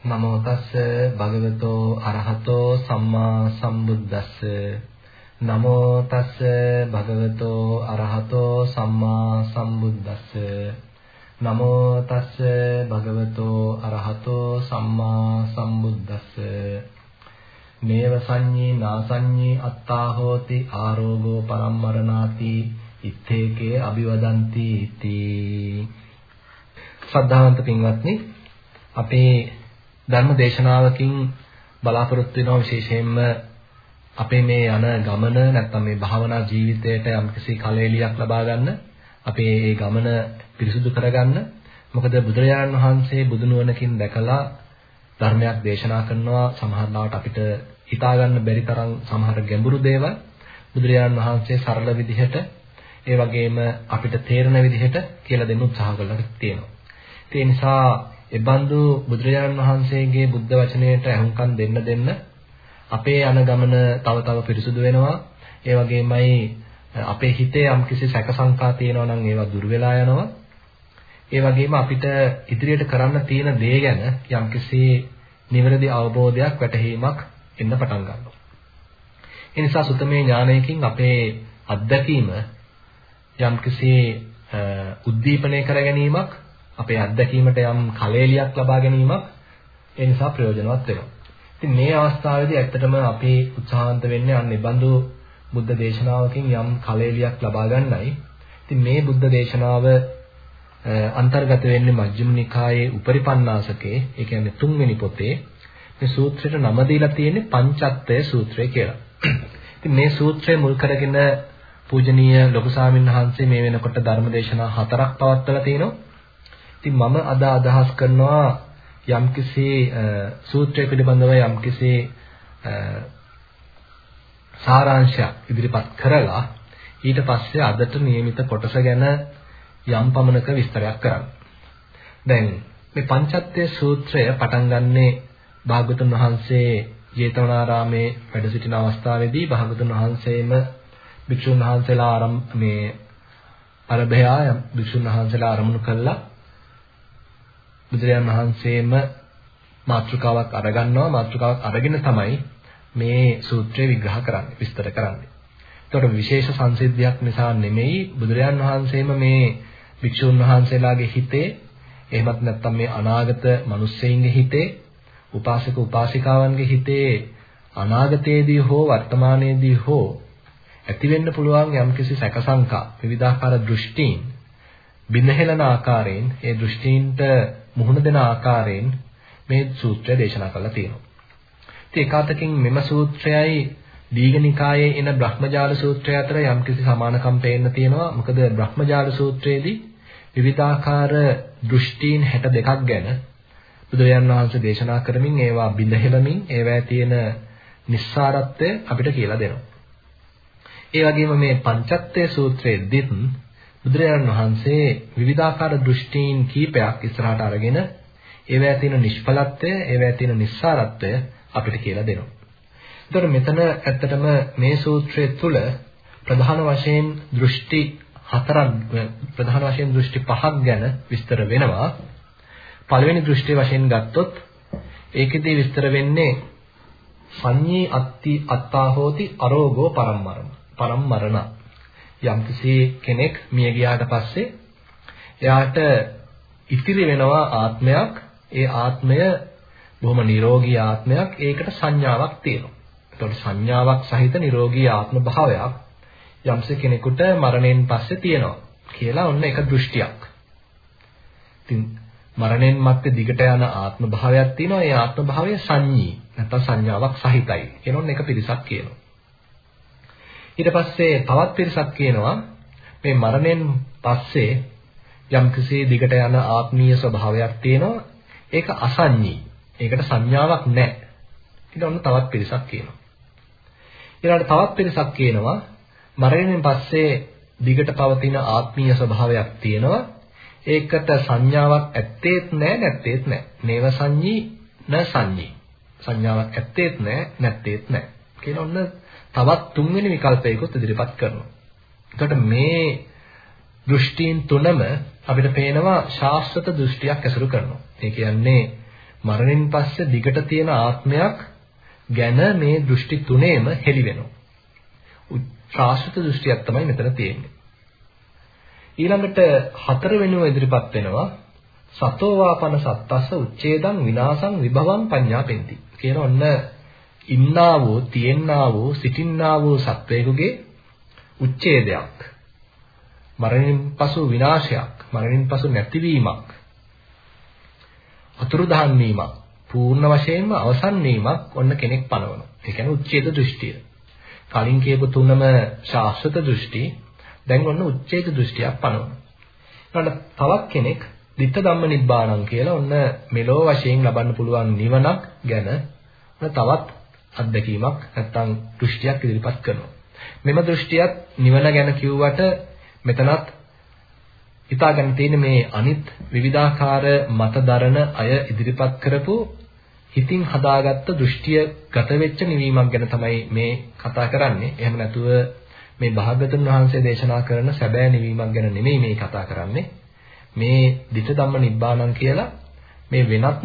නමෝ තස්ස භගවතෝ අරහතෝ සම්මා සම්බුද්දස්ස. නමෝ තස්ස භගවතෝ අරහතෝ සම්මා සම්බුද්දස්ස. නමෝ තස්ස භගවතෝ අරහතෝ සම්මා සම්බුද්දස්ස. මේව සංඤේ නාසඤ්ඤේ අත්තා හෝති ආරෝගෝ පරම්මරණාති ඉත්තේකේ අභිවදಂತಿ ඉති. සද්ධාන්ත පින්වත්නි අපේ ධර්ම දේශනාවකින් බලාපොරොත්තු වෙනවා විශේෂයෙන්ම අපේ මේ යන ගමන නැත්නම් මේ භාවනා ජීවිතයට යම්කිසි කලෙලියක් ලබා ගන්න අපේ මේ ගමන පිරිසුදු කරගන්න මොකද බුදුරජාණන් වහන්සේ බුදු නුවණකින් දැකලා ධර්මයක් දේශනා කරනවා සමහරවිට අපිට හිතා ගන්න බැරි තරම් සමහර ගැඹුරු දේවල් බුදුරජාණන් වහන්සේ සරල විදිහට ඒ වගේම අපිට තේරෙන විදිහට කියලා දෙන්න උත්සාහ කරලා තියෙනවා. ඒ නිසා එබඳු බුදුරජාණන් වහන්සේගේ බුද්ධ වචනයට අහුම්කම් දෙන්න දෙන්න අපේ යන ගමන තව තව පිරිසුදු වෙනවා. ඒ වගේමයි අපේ හිතේ යම්කිසි සැක සංකා තියෙනවා නම් ඒවා දුර වෙලා යනවා. ඒ වගේම අපිට ඉදිරියට කරන්න තියෙන දේ ගැන යම්කිසි නිවැරදි අවබෝධයක් වැටහීමක් එන්න පටන් ගන්නවා. ඒ නිසා සුතමේ ඥානයකින් අපේ අත්දැකීම යම්කිසි උද්දීපනය කර ගැනීමක් අපේ අත්දැකීමට යම් කලෙලියක් ලබා ගැනීමක් ඒ නිසා ප්‍රයෝජනවත් වෙනවා. ඉතින් මේ අවස්ථාවේදී ඇත්තටම අපි උත්සාහන්ත වෙන්නේ අන්න ඉබඳු බුද්ධ දේශනාවකින් යම් කලෙලියක් ලබා ගන්නයි. ඉතින් මේ බුද්ධ දේශනාව අන්තර්ගත වෙන්නේ මජ්ක්‍ධිම නිකායේ උපරිපන්නාසකේ ඒ කියන්නේ තුන්වෙනි පොතේ මේ සූත්‍රයට නම දීලා තියෙන්නේ පංචත්වය සූත්‍රය කියලා. ඉතින් මේ සූත්‍රය මුල් කරගෙන පූජනීය ලොකු සාමින් වහන්සේ මේ වෙනකොට ධර්ම දේශනා හතරක් පවත්වලා තිනවා. ඉතින් මම අද අදහස් කරනවා යම්කිසි සූත්‍රය පිළිබඳව යම්කිසි සාරාංශයක් ඉදිරිපත් කරලා ඊට පස්සේ අදට નિયમિત කොටස ගැන යම් පමණක විස්තරයක් කරන්න. දැන් මේ පංචත්‍ය සූත්‍රය පටන් ගන්නේ භාගතුන් වහන්සේ ජේතවනාරාමේ වැඩ සිටින අවස්ථාවේදී භාගතුන් වහන්සේම භික්ෂුන් වහන්සේලා ආරම් මේ අරබයා භික්ෂුන් වහන්සේලා ආරමුණු කළා බුදුරජාණන් වහන්සේම මාතෘකාවක් අරගන්නවා මාතෘකාවක් අරගෙන තමයි මේ සූත්‍රය විග්‍රහ කරන්නේ විස්තර කරන්නේ. ඒතකොට විශේෂ සංසිද්ධියක් නිසා නෙමෙයි බුදුරජාණන් වහන්සේම මේ භික්ෂුන් වහන්සේලාගේ හිතේ එහෙමත් නැත්නම් මේ අනාගත මිනිස්සෙයින්ගේ හිතේ උපාසක උපාසිකාවන්ගේ හිතේ අනාගතයේදී හෝ වර්තමානයේදී හෝ ඇති වෙන්න පුළුවන් යම්කිසි සැකසංකා විවිධාකාර දෘෂ්ටීන් බිඳහෙලන ආකාරයෙන් ඒ දෘෂ්ටීන්ට මුහුණ දෙන ආකාරයෙන් මේ සූත්‍රය දේශනා කරලා තියෙනවා. ඉතින් ඒකාතකින් මෙම සූත්‍රයයි දීඝනිකායේ එන බ්‍රහ්මජාල සූත්‍රය අතර යම්කිසි සමානකම් පේන්න තියෙනවා. මොකද බ්‍රහ්මජාල සූත්‍රයේදී විවිධාකාර දෘෂ්ටීන් 62ක් ගැන බුදුරජාන් වහන්සේ දේශනා කරමින් ඒවා බිඳහෙලමින් ඒවැය තියෙන නිස්සාරත්වය අපිට කියලා දෙනවා. ඒ වගේම මේ පංචත්‍ය සූත්‍රයේදීත් බුදුරජාණන් වහන්සේ විවිධාකාර දෘෂ්ටීන් කීපයක් ඉස්සරහට අරගෙන ඒවැය තියෙන නිෂ්ඵලත්වය, ඒවැය තියෙන නිස්සාරත්වය අපිට කියලා දෙනවා. එතකොට මෙතන ඇත්තටම මේ සූත්‍රය තුළ ප්‍රධාන වශයෙන් දෘෂ්ටි හතරක් ප්‍රධාන වශයෙන් දෘෂ්ටි පහක් ගැන විස්තර වෙනවා. පළවෙනි දෘෂ්ටි වශයෙන් ගත්තොත් ඒකෙදී විස්තර වෙන්නේ සංඤී අත්ති අත්තා හෝති අරෝගෝ පරම්මරණ පරම්මරණ යම්කිසි කෙනෙක් මිය ගියාට පස්සේ එයාට ඉතිරි වෙනවා ආත්මයක් ඒ ආත්මය බොහොම නිරෝගී ආත්මයක් ඒකට සංඥාවක් තියෙනවා. ඒතකොට සංඥාවක් සහිත නිරෝගී ආත්ම භාවයක් යම්සෙ කෙනෙකුට මරණයෙන් පස්සේ තියෙනවා කියලා ඔන්න එක දෘෂ්ටියක්. ඉතින් මරණයෙන් මත්තේ දිගට යන ආත්ම භාවයක් තියෙනවා. ඒ ආත්ම භාවය සංඤී නැත්නම් සංඥාවක් සහිතයි. කියන ඔන්න එක පිරිසක් කියනවා. ඊට පස්සේ තවත් පිරිසක් කියනවා මේ මරණයෙන් පස්සේ යම්කිසි දිගට යන ආත්මීය ස්වභාවයක් තියෙනවා. ඒක අසංඤී. ඒකට සංඥාවක් නැහැ. ඊට ඔන්න තවත් පිරිසක් කියනවා. ඊළඟට තවත් පිරිසක් කියනවා මරණයෙන් පස්සේ දිගට පවතින ආත්මීය ස්වභාවයක් තියෙනවා. ඒකට සංඥාවක් ඇත්තේත් නැහැ නැත්තේත් නැහැ. නේව සංඤී න සංඤී. සංඥාවක් ඇත්තේත් නැහැ නැත්තේත් නැහැ. කියන ඔන්න තවත් තුන්වෙනි විකල්පයකුත් ඉදිරිපත් කරනවා. එතකොට මේ දෘෂ්ටීන් තුනම අපිට පේනවා ශාස්ත්‍රත දෘෂ්ටියක් ඇසුරු කරනවා. ඒ කියන්නේ මරණින් පස්සේ දිගට තියෙන ආත්මයක් ගැන මේ දෘෂ්ටි තුනේම හෙළි වෙනවා. ශාස්ත්‍ර දෘෂ්ටියක් තමයි මෙතන තියෙන්නේ. ඊළඟට හතර වෙනුව ඉදිරිපත් වෙනවා සතෝ වාපන සත්තස්ස උච්ඡේදං විනාසං විභවං පඤ්ඤාපෙන්ති කියන ඔන්න ඉන්නා වූ තියෙන්නා වූ සිටින්නා වූ සත්වයෙකුගේ උච්ඡේදයක්. මරණින් පසු විනාශයක් මරණින් පසු නැතිවීමක්. අතුරුදහන් වීමක් පූර්ණ වශයෙන්ම අවසන් වීමක් ඔන්න කෙනෙක් පනවනවා. ඒ කියන්නේ උච්ඡේද දෘෂ්ටිය. කලින් කියපු තුනම ශාස්ත්‍රත දෘෂ්ටි දැන් ඔන්න උච්ඡේද දෘෂ්ටියක් පනවනවා. ඊළඟ තවත් කෙනෙක් ditta ධම්ම නිබ්බාණං කියලා ඔන්න මෙලෝ වශයෙන් ලබන්න පුළුවන් නිවනක් ගැන ඔන්න තවත් අත්දැකීමක් නැත්තම් දෘෂ්ටියක් ඉදිරිපත් කරනවා. මෙම දෘෂ්ටියත් නිවන ගැන කිව්වට මෙතනත් හිතාගන්න තියෙන මේ අනිත් විවිධාකාර මතදරන අය ඉදිරිපත් කරපු හිතින් හදාගත්ත දෘෂ්ටිය ගත වෙච්ච නිවීමක් ගැන තමයි මේ කතා කරන්නේ. එහෙම නැතුව මේ භාගතුන් වහන්සේ දේශනා කරන සැබෑ නිවීමක් ගැන නෙමෙයි මේ කතා කරන්නේ. මේ ditta ධම්ම නිබ්බාණං කියලා මේ වෙනත්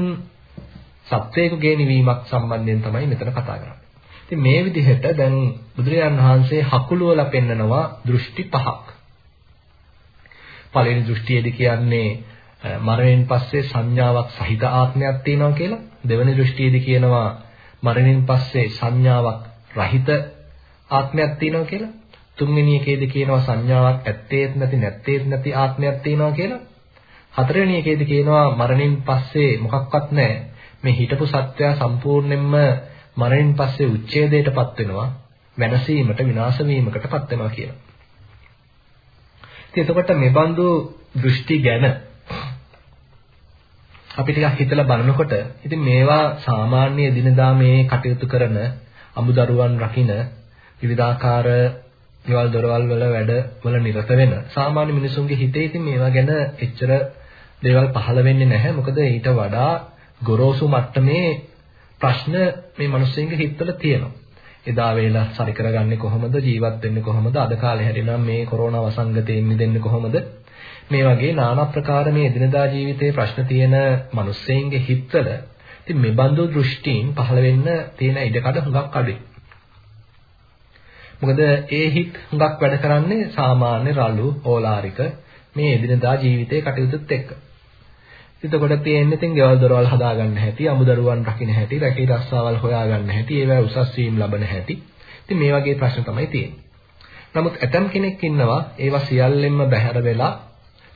සත්වයකගේ නිවීමක් සම්බන්ධයෙන් තමයි මෙතන කතා කරන්නේ. ඉතින් මේ විදිහට දැන් බුදුරජාන් වහන්සේ හකුලුවලා පෙන්නනවා දෘෂ්ටි පහක්. පළවෙනි දෘෂ්ටියේදී කියන්නේ මරණයෙන් පස්සේ සංඥාවක් සහිත ආත්මයක් තියෙනවා කියලා. දෙවෙනි දෘෂ්ටියේදී කියනවා මරණයෙන් පස්සේ සංඥාවක් රහිත ආත්මයක් තියෙනවා කියලා. තුන්වෙනි එකේදී කියනවා සංඥාවක් ඇත්තේත් නැති නැත්තේත් නැති ආත්මයක් තියෙනවා කියලා. හතරවෙනි එකේදී කියනවා මරණින් පස්සේ මොකක්වත් නැහැ. මේ හිටපු සත්‍යය සම්පූර්ණයෙන්ම මරණින් පස්සේ උච්ඡේදයටපත් වෙනවා. වෙනසීමට විනාශ වීමකටපත් වෙනවා කියලා. ඉතින් එතකොට මේ බඳු දෘෂ්ටි ගැන අපි ටිකක් හිතලා බලනකොට ඉතින් මේවා සාමාන්‍ය දිනදා මේ කටයුතු කරන අමුදරුවන් රකින්න විවිධාකාර ගෙවල් දොරවල් වල වැඩ වල නිරත වෙන සාමාන්‍ය මිනිසුන්ගේ හිතේ ඉතින් මේවා ගැන එච්චර දේවල් පහළ වෙන්නේ නැහැ. මොකද ඊට වඩා ගොරෝසු මට්ටමේ ප්‍රශ්න මේ මිනිස්සුන්ගේ හිතවල තියෙනවා. එදා වේලා සරි කරගන්නේ කොහොමද ජීවත් වෙන්නේ කොහොමද අද කාලේ හැදෙනම් මේ කොරෝනා වසංගතයෙන් මිදෙන්නේ කොහොමද මේ වගේ নানা ප්‍රකාර මේ එදිනදා ජීවිතයේ ප්‍රශ්න තියෙන මිනිස්සුන්ගේ හිතවල ඉතින් මේ බඳු දෘෂ්ටීන් පහළ වෙන්න තියෙන ඉඩකඩ හුඟක් අඩුයි. මොකද ඒ හිත් හුඟක් වැඩ කරන්නේ සාමාන්‍ය රළු ඕලාරික මේ එදිනදා ජීවිතයේ කටයුතුත් එක්ක. එතකොට තියෙන්නේ ඉතින් ගෙවල් දොරවල් හදාගන්න හැටි, අමුදරුවන් රකින්න හැටි, රැකී රස්සාවල් හොයාගන්න හැටි, ඒවා උසස් වීම ලබන හැටි. ඉතින් මේ වගේ ප්‍රශ්න තමයි තියෙන්නේ. නමුත් ඇතම් කෙනෙක් ඉන්නවා ඒවා සියල්ලෙන්ම බැහැර වෙලා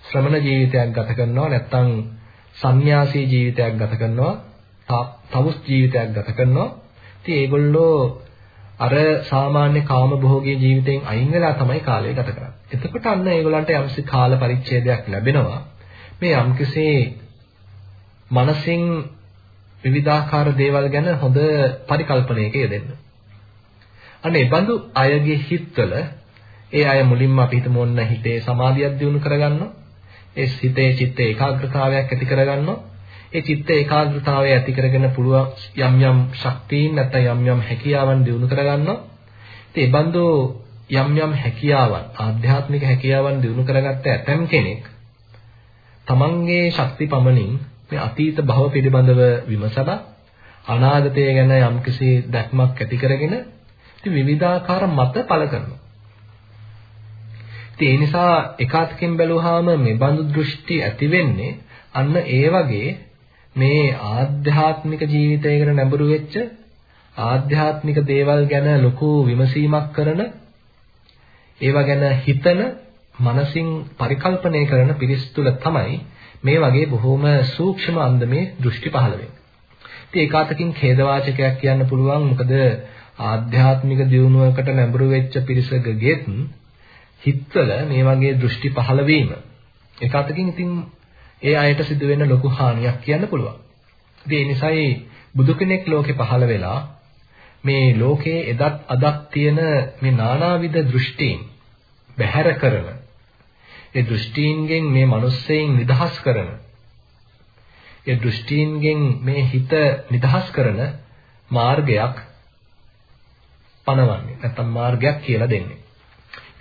ශ්‍රමණ ජීවිතයක් ගත කරනවා නැත්නම් සන්‍යාසී ජීවිතයක් ගත කරනවා, තවුස් ජීවිතයක් ගත කරනවා. ඉතින් ඒගොල්ලෝ අර සාමාන්‍ය කාම භෝගී ජීවිතයෙන් අයින් වෙලා තමයි කාලය ගත කරන්නේ. එතකොට අන්න ඒගොල්ලන්ට යම්සි කාල පරිච්ඡේදයක් ලැබෙනවා. මේ යම්කිසි මනසින් විවිධාකාර දේවල් ගැන හොඳ පරිකල්පනයක යෙදෙන්න. අනේ බඳු අයගේ හිතවල ඒ අය මුලින්ම අපි හිතමු ඔන්න හිතේ සමාධියක් දියුණු කරගන්නවා. ඒ හිතේ චිත්ත ඒකාග්‍රතාවයක් ඇති කරගන්නවා. ඒ චිත්ත ඒකාග්‍රතාවය ඇති කරගෙන පුළුවන් යම් යම් ශක්තියින් නැත්නම් යම් යම් හැකියාවන් දියුණු කරගන්නවා. ඉතින් ඒ බඳු යම් යම් හැකියාවන් ආධ්‍යාත්මික හැකියාවන් දියුණු කරගත්ත ඇතම් කෙනෙක් තමන්ගේ ශක්ති පමණින් මේ අතීත භව පිළිබඳව විමසලා අනාගතය ගැන යම්කිසි දැක්මක් ඇති කරගෙන ඉතින් විවිධාකාර මත පළ කරනවා. ඉතින් ඒ නිසා එකාතකින් බැලුවාම මේ බඳු දෘෂ්ටි ඇති වෙන්නේ අන්න ඒ වගේ මේ ආධ්‍යාත්මික ජීවිතයකට නැඹුරු වෙච්ච ආධ්‍යාත්මික දේවල් ගැන ලොකු විමසීමක් කරන ඒවා ගැන හිතන මනසින් පරිකල්පනය කරන පිරිස් තුල තමයි මේ වගේ බොහොම සූක්ෂම අන්දමේ දෘෂ්ටි පහළ වෙන්නේ. ඉතින් ඒකාතකින් ඛේදවාචකයක් කියන්න පුළුවන් මොකද ආධ්‍යාත්මික දියුණුවකට නැඹුරු වෙච්ච පිරිසකගෙත් හිතවල මේ වගේ දෘෂ්ටි පහළ වීම ඒකාතකින් ඉතින් ඒ අයට සිදුවෙන ලොකු හානියක් කියන්න පුළුවන්. ඉතින් ඒ නිසායි බුදු කෙනෙක් ලෝකේ පහළ වෙලා මේ ලෝකයේ එදත් අදක් තියෙන මේ නානාවිද දෘෂ්ටීන් බැහැර කරන ඒ දෘෂ්ටීන්ගෙන් මේ මිනිස්සෙයින් නිදහස් කරන ඒ දෘෂ්ටීන්ගෙන් මේ හිත නිදහස් කරන මාර්ගයක් පනවන්නේ නැත්නම් මාර්ගයක් කියලා දෙන්නේ.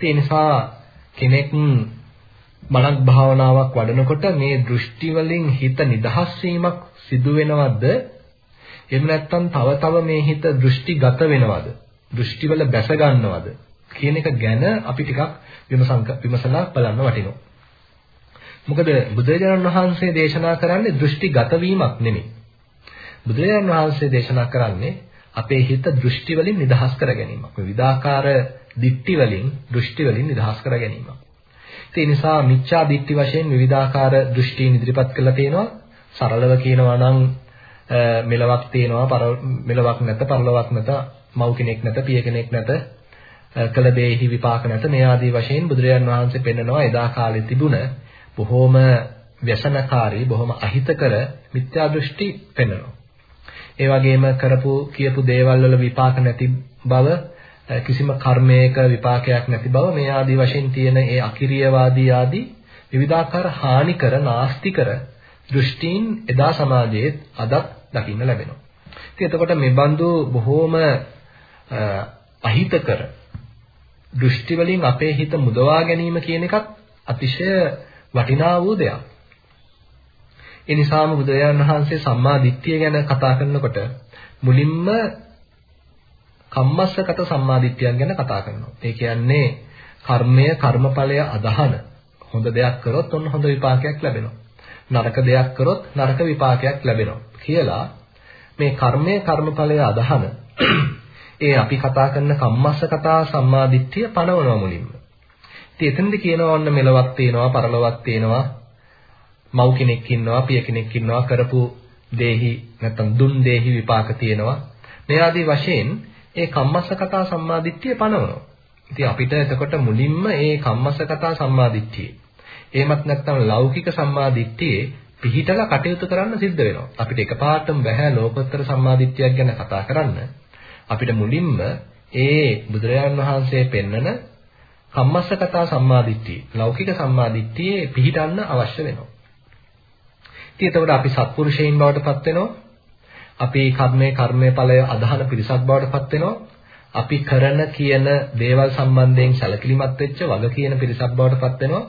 ඒ නිසා කෙනෙක් මනක් භාවනාවක් වඩනකොට මේ දෘෂ්ටි වලින් හිත නිදහස් වීමක් සිදු වෙනවද? එහෙම නැත්නම් තව තව මේ හිත දෘෂ්ටිගත වෙනවද? දෘෂ්ටිවල බැස ගන්නවද? කියන එක ගැන අපි ටිකක් විමසංක විමසලා බලන්න වටිනවා. මොකද බුදුරජාණන් වහන්සේ දේශනා කරන්නේ දෘෂ්ටිගත වීමක් නෙමෙයි. බුදුරජාණන් වහන්සේ දේශනා කරන්නේ අපේ හිත දෘෂ්ටි වලින් නිදහස් කර ගැනීමක්. විවිධාකාර දික්ටි වලින් දෘෂ්ටි වලින් නිදහස් කර ගැනීමක්. ඒ නිසා මිච්ඡා දික්ටි වශයෙන් විවිධාකාර දෘෂ්ටීන් ඉදිරිපත් කරලා තියෙනවා. සරලව කියනවා නම් මෙලවක් තියෙනවා, මෙලවක් නැත, පරලොවක් නැත, මව් කෙනෙක් නැත, පිය කෙනෙක් නැත, කළ දෙෙහි විපාක නැත. මේ ආදී වශයෙන් බුදුරජාන් වහන්සේ පෙන්නනවා එදා කාලේ තිබුණ බොහෝම વ્યසනකාරී, බොහොම අහිතකර මිත්‍යා දෘෂ්ටි පෙන්වනවා. ඒ වගේම කරපු කියපු දේවල් වල විපාක නැති බව කිසිම කර්මයක විපාකයක් නැති බව මේ ආදී වශයෙන් තියෙන ඒ අකිරියවාදී ආදී විවිධාකාර හානිකර නාස්තිකර දෘෂ්ටීන් එදා සමාජයේ අදත් දකින්න ලැබෙනවා. ඉතින් එතකොට මේ බඳු බොහෝම අහිතකර දෘෂ්ටි වලින් අපේ හිත මුදවා ගැනීම කියන එකත් අතිශය වටිනා වූ දෙයක්. ඒ නිසාම බුදුරජාණන් වහන්සේ සම්මා දිට්ඨිය ගැන කතා කරනකොට මුලින්ම කම්මස්සගත සම්මා දිට්ඨියක් ගැන කතා කරනවා. ඒ කියන්නේ කර්මය කර්මඵලය අදහන හොඳ දෙයක් කරොත් ඔන්න හොඳ විපාකයක් ලැබෙනවා. නරක දෙයක් කරොත් නරක විපාකයක් ලැබෙනවා කියලා මේ කර්මය කර්මඵලය අදහන ඒ අපි කතා කරන කම්මස්සගත සම්මා දිට්ඨිය පනවනවා මුලින්ම. ඉතින් එතනදි කියනවා ඔන්න මෙලවක් තියෙනවා පරලොවක් තියෙනවා මව් කෙනෙක් ඉන්නවා පිය කෙනෙක් ඉන්නවා කරපු දේහි නැත්නම් දුන් දේහි විපාක තියෙනවා මේ ආදී වශයෙන් ඒ කම්මස්සකතා සම්මාදිට්ඨිය පනවනවා. ඉතින් අපිට එතකොට මුලින්ම ඒ කම්මස්සකතා සම්මාදිට්ඨිය එහෙමත් නැත්නම් ලෞකික සම්මාදිට්ඨියේ පිහිටලා කටයුතු කරන්න සිද්ධ වෙනවා. අපිට එකපාරටම බෑ ලෝකෝත්තර සම්මාදිට්ඨියක් ගැන කතා කරන්න. අපිට මුලින්ම ඒ බුදුරජාන් වහන්සේ පෙන්නන කම්මස්සකතා සම්මාදිට්ඨිය ලෞකික සම්මාදිට්ඨියේ පිහිටන්න අවශ්‍ය වෙනවා. ඉතින් එතකොට අපි සත්පුරුෂයන් බවට පත් වෙනවා. අපි කර්මයේ කර්මයේ ඵලය අදහන පිරිසක් බවට පත් වෙනවා. අපි කරන කියන දේවල් සම්බන්ධයෙන් සැලකිලිමත් වෙච්ච වග කියන පිරිසක් බවට පත් වෙනවා.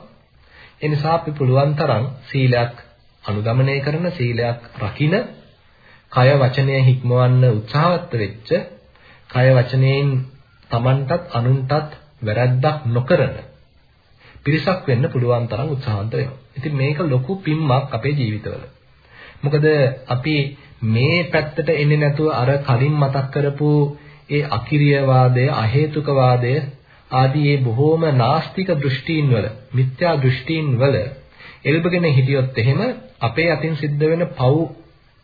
ඒ නිසා අපි පුළුවන් තරම් සීලයක් අනුගමනය කරන සීලයක් රකින කය වචනය හික්මවන්න උත්සාහවත් වෙච්ච කය වචනයෙන් Tamanටත් අනුන්ටත් වැරැද්දක් නොකරන පිරිසක් වෙන්න පුළුවන් තරම් උත්සාහන්ත වෙනවා. ඉතින් මේක ලොකු පිම්මක් අපේ ජීවිතවල. මොකද අපි මේ පැත්තට එන්නේ නැතුව අර කලින් මතක් කරපු ඒ අකිරියවාදය, අහේතුකවාදය ආදී මේ බොහෝම නාස්තික දෘෂ්ටීන් වල, මිත්‍යා දෘෂ්ටීන් වල එල්බගෙන හිටියොත් එහෙම අපේ අතින් සිද්ධ වෙන පව්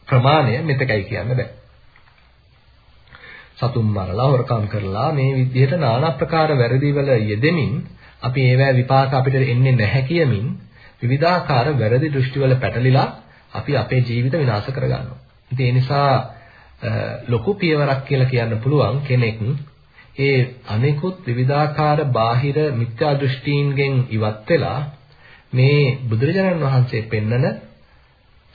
ප්‍රමාණය මෙතකයි කියන්න බෑ. සතුන් මරලා හොරකම් කරලා මේ විදිහට নানা ප්‍රකාර වැරදි වල යෙදෙමින් අපි ඒවැ විපාක අපිට එන්නේ නැහැ කියමින් විවිධාකාර වැරදි දෘෂ්ටි වල පැටලිලා අපි අපේ ජීවිත විනාශ කරගන්නවා. ඉතින් ඒ නිසා ලොකු පියවරක් කියලා කියන්න පුළුවන් කෙනෙක් ඒ අනෙකුත් විවිධාකාර බාහිර මිත්‍යා දෘෂ්ටීන්ගෙන් ඉවත් වෙලා මේ බුදුරජාණන් වහන්සේ පෙන්නන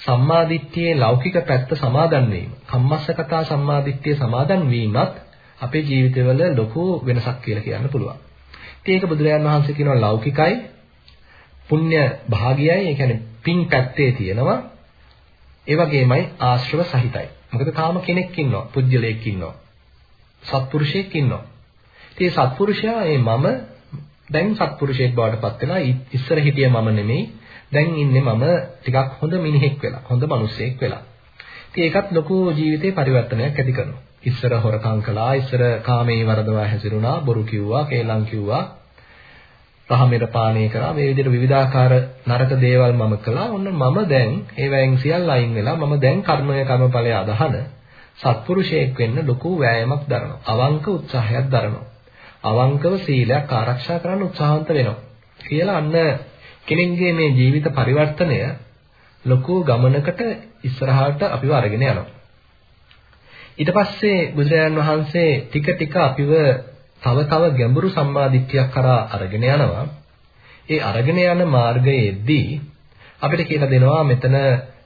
සම්මාදිට්ඨියේ ලෞකික පැත්ත සමාදන් වීම, කම්මස්සකතා සම්මාදිට්ඨිය සමාදන් වීමත් අපේ ජීවිතවල ලොකු වෙනසක් කියලා කියන්න පුළුවන්. ඉතින් ඒක බුදුරජාණන් වහන්සේ කියනවා ලෞකිකයි පුණ්‍ය භාගයයි ඒ කියන්නේ පින් පැත්තේ තියෙනවා. ඒ වගේමයි ආශ්‍රව සහිතයි. මොකද තාම කෙනෙක් ඉන්නවා පුජ්‍යලයක් ඉන්නවා සත්පුරුෂයෙක් ඉන්නවා. ඉතින් සත්පුරුෂයා මේ මම දැන් සත්පුරුෂයෙක් බවට පත් වෙලා ඉස්සර හිටිය මම නෙමෙයි. දැන් ඉන්නේ මම ටිකක් හොඳ මිනිහෙක් වෙලා හොඳ මිනිසෙක් වෙලා. ඉතින් ඒකත් ලොකු ජීවිතේ පරිවර්තනයක් ඇති කරනවා. ඉස්සර හොරකම් කළා ඉස්සර කාමයේ වරදවා හැසිරුණා බොරු කිව්වා කේලම් කිව්වා. පහමෙර පානය කරා මේ විදිහට විවිධාකාර නරක දේවල් මම කළා. ඔන්න මම දැන් ඒවැයෙන් සියල්ල අයින් වෙලා මම දැන් කර්මය කර්මඵලය අදහන සත්පුරුෂයෙක් වෙන්න ලොකු වෑයමක් දරනවා. අවංක උත්සාහයක් දරනවා. අවංකව සීලයක් ආරක්ෂා කරන්න උත්සාහන්ත වෙනවා. කියලා අන්න කෙනෙක්ගේ මේ ජීවිත පරිවර්තනය ලොකු ගමනකට ඉස්සරහට අපිව අරගෙන යනවා. ඊට පස්සේ බුදුරජාණන් වහන්සේ ටික ටික අපිව තව තව ගැඹුරු සම්මාදිට්ඨියක් කරා අරගෙන යනවා. ඒ අරගෙන යන මාර්ගයේදී අපිට කියලා දෙනවා මෙතන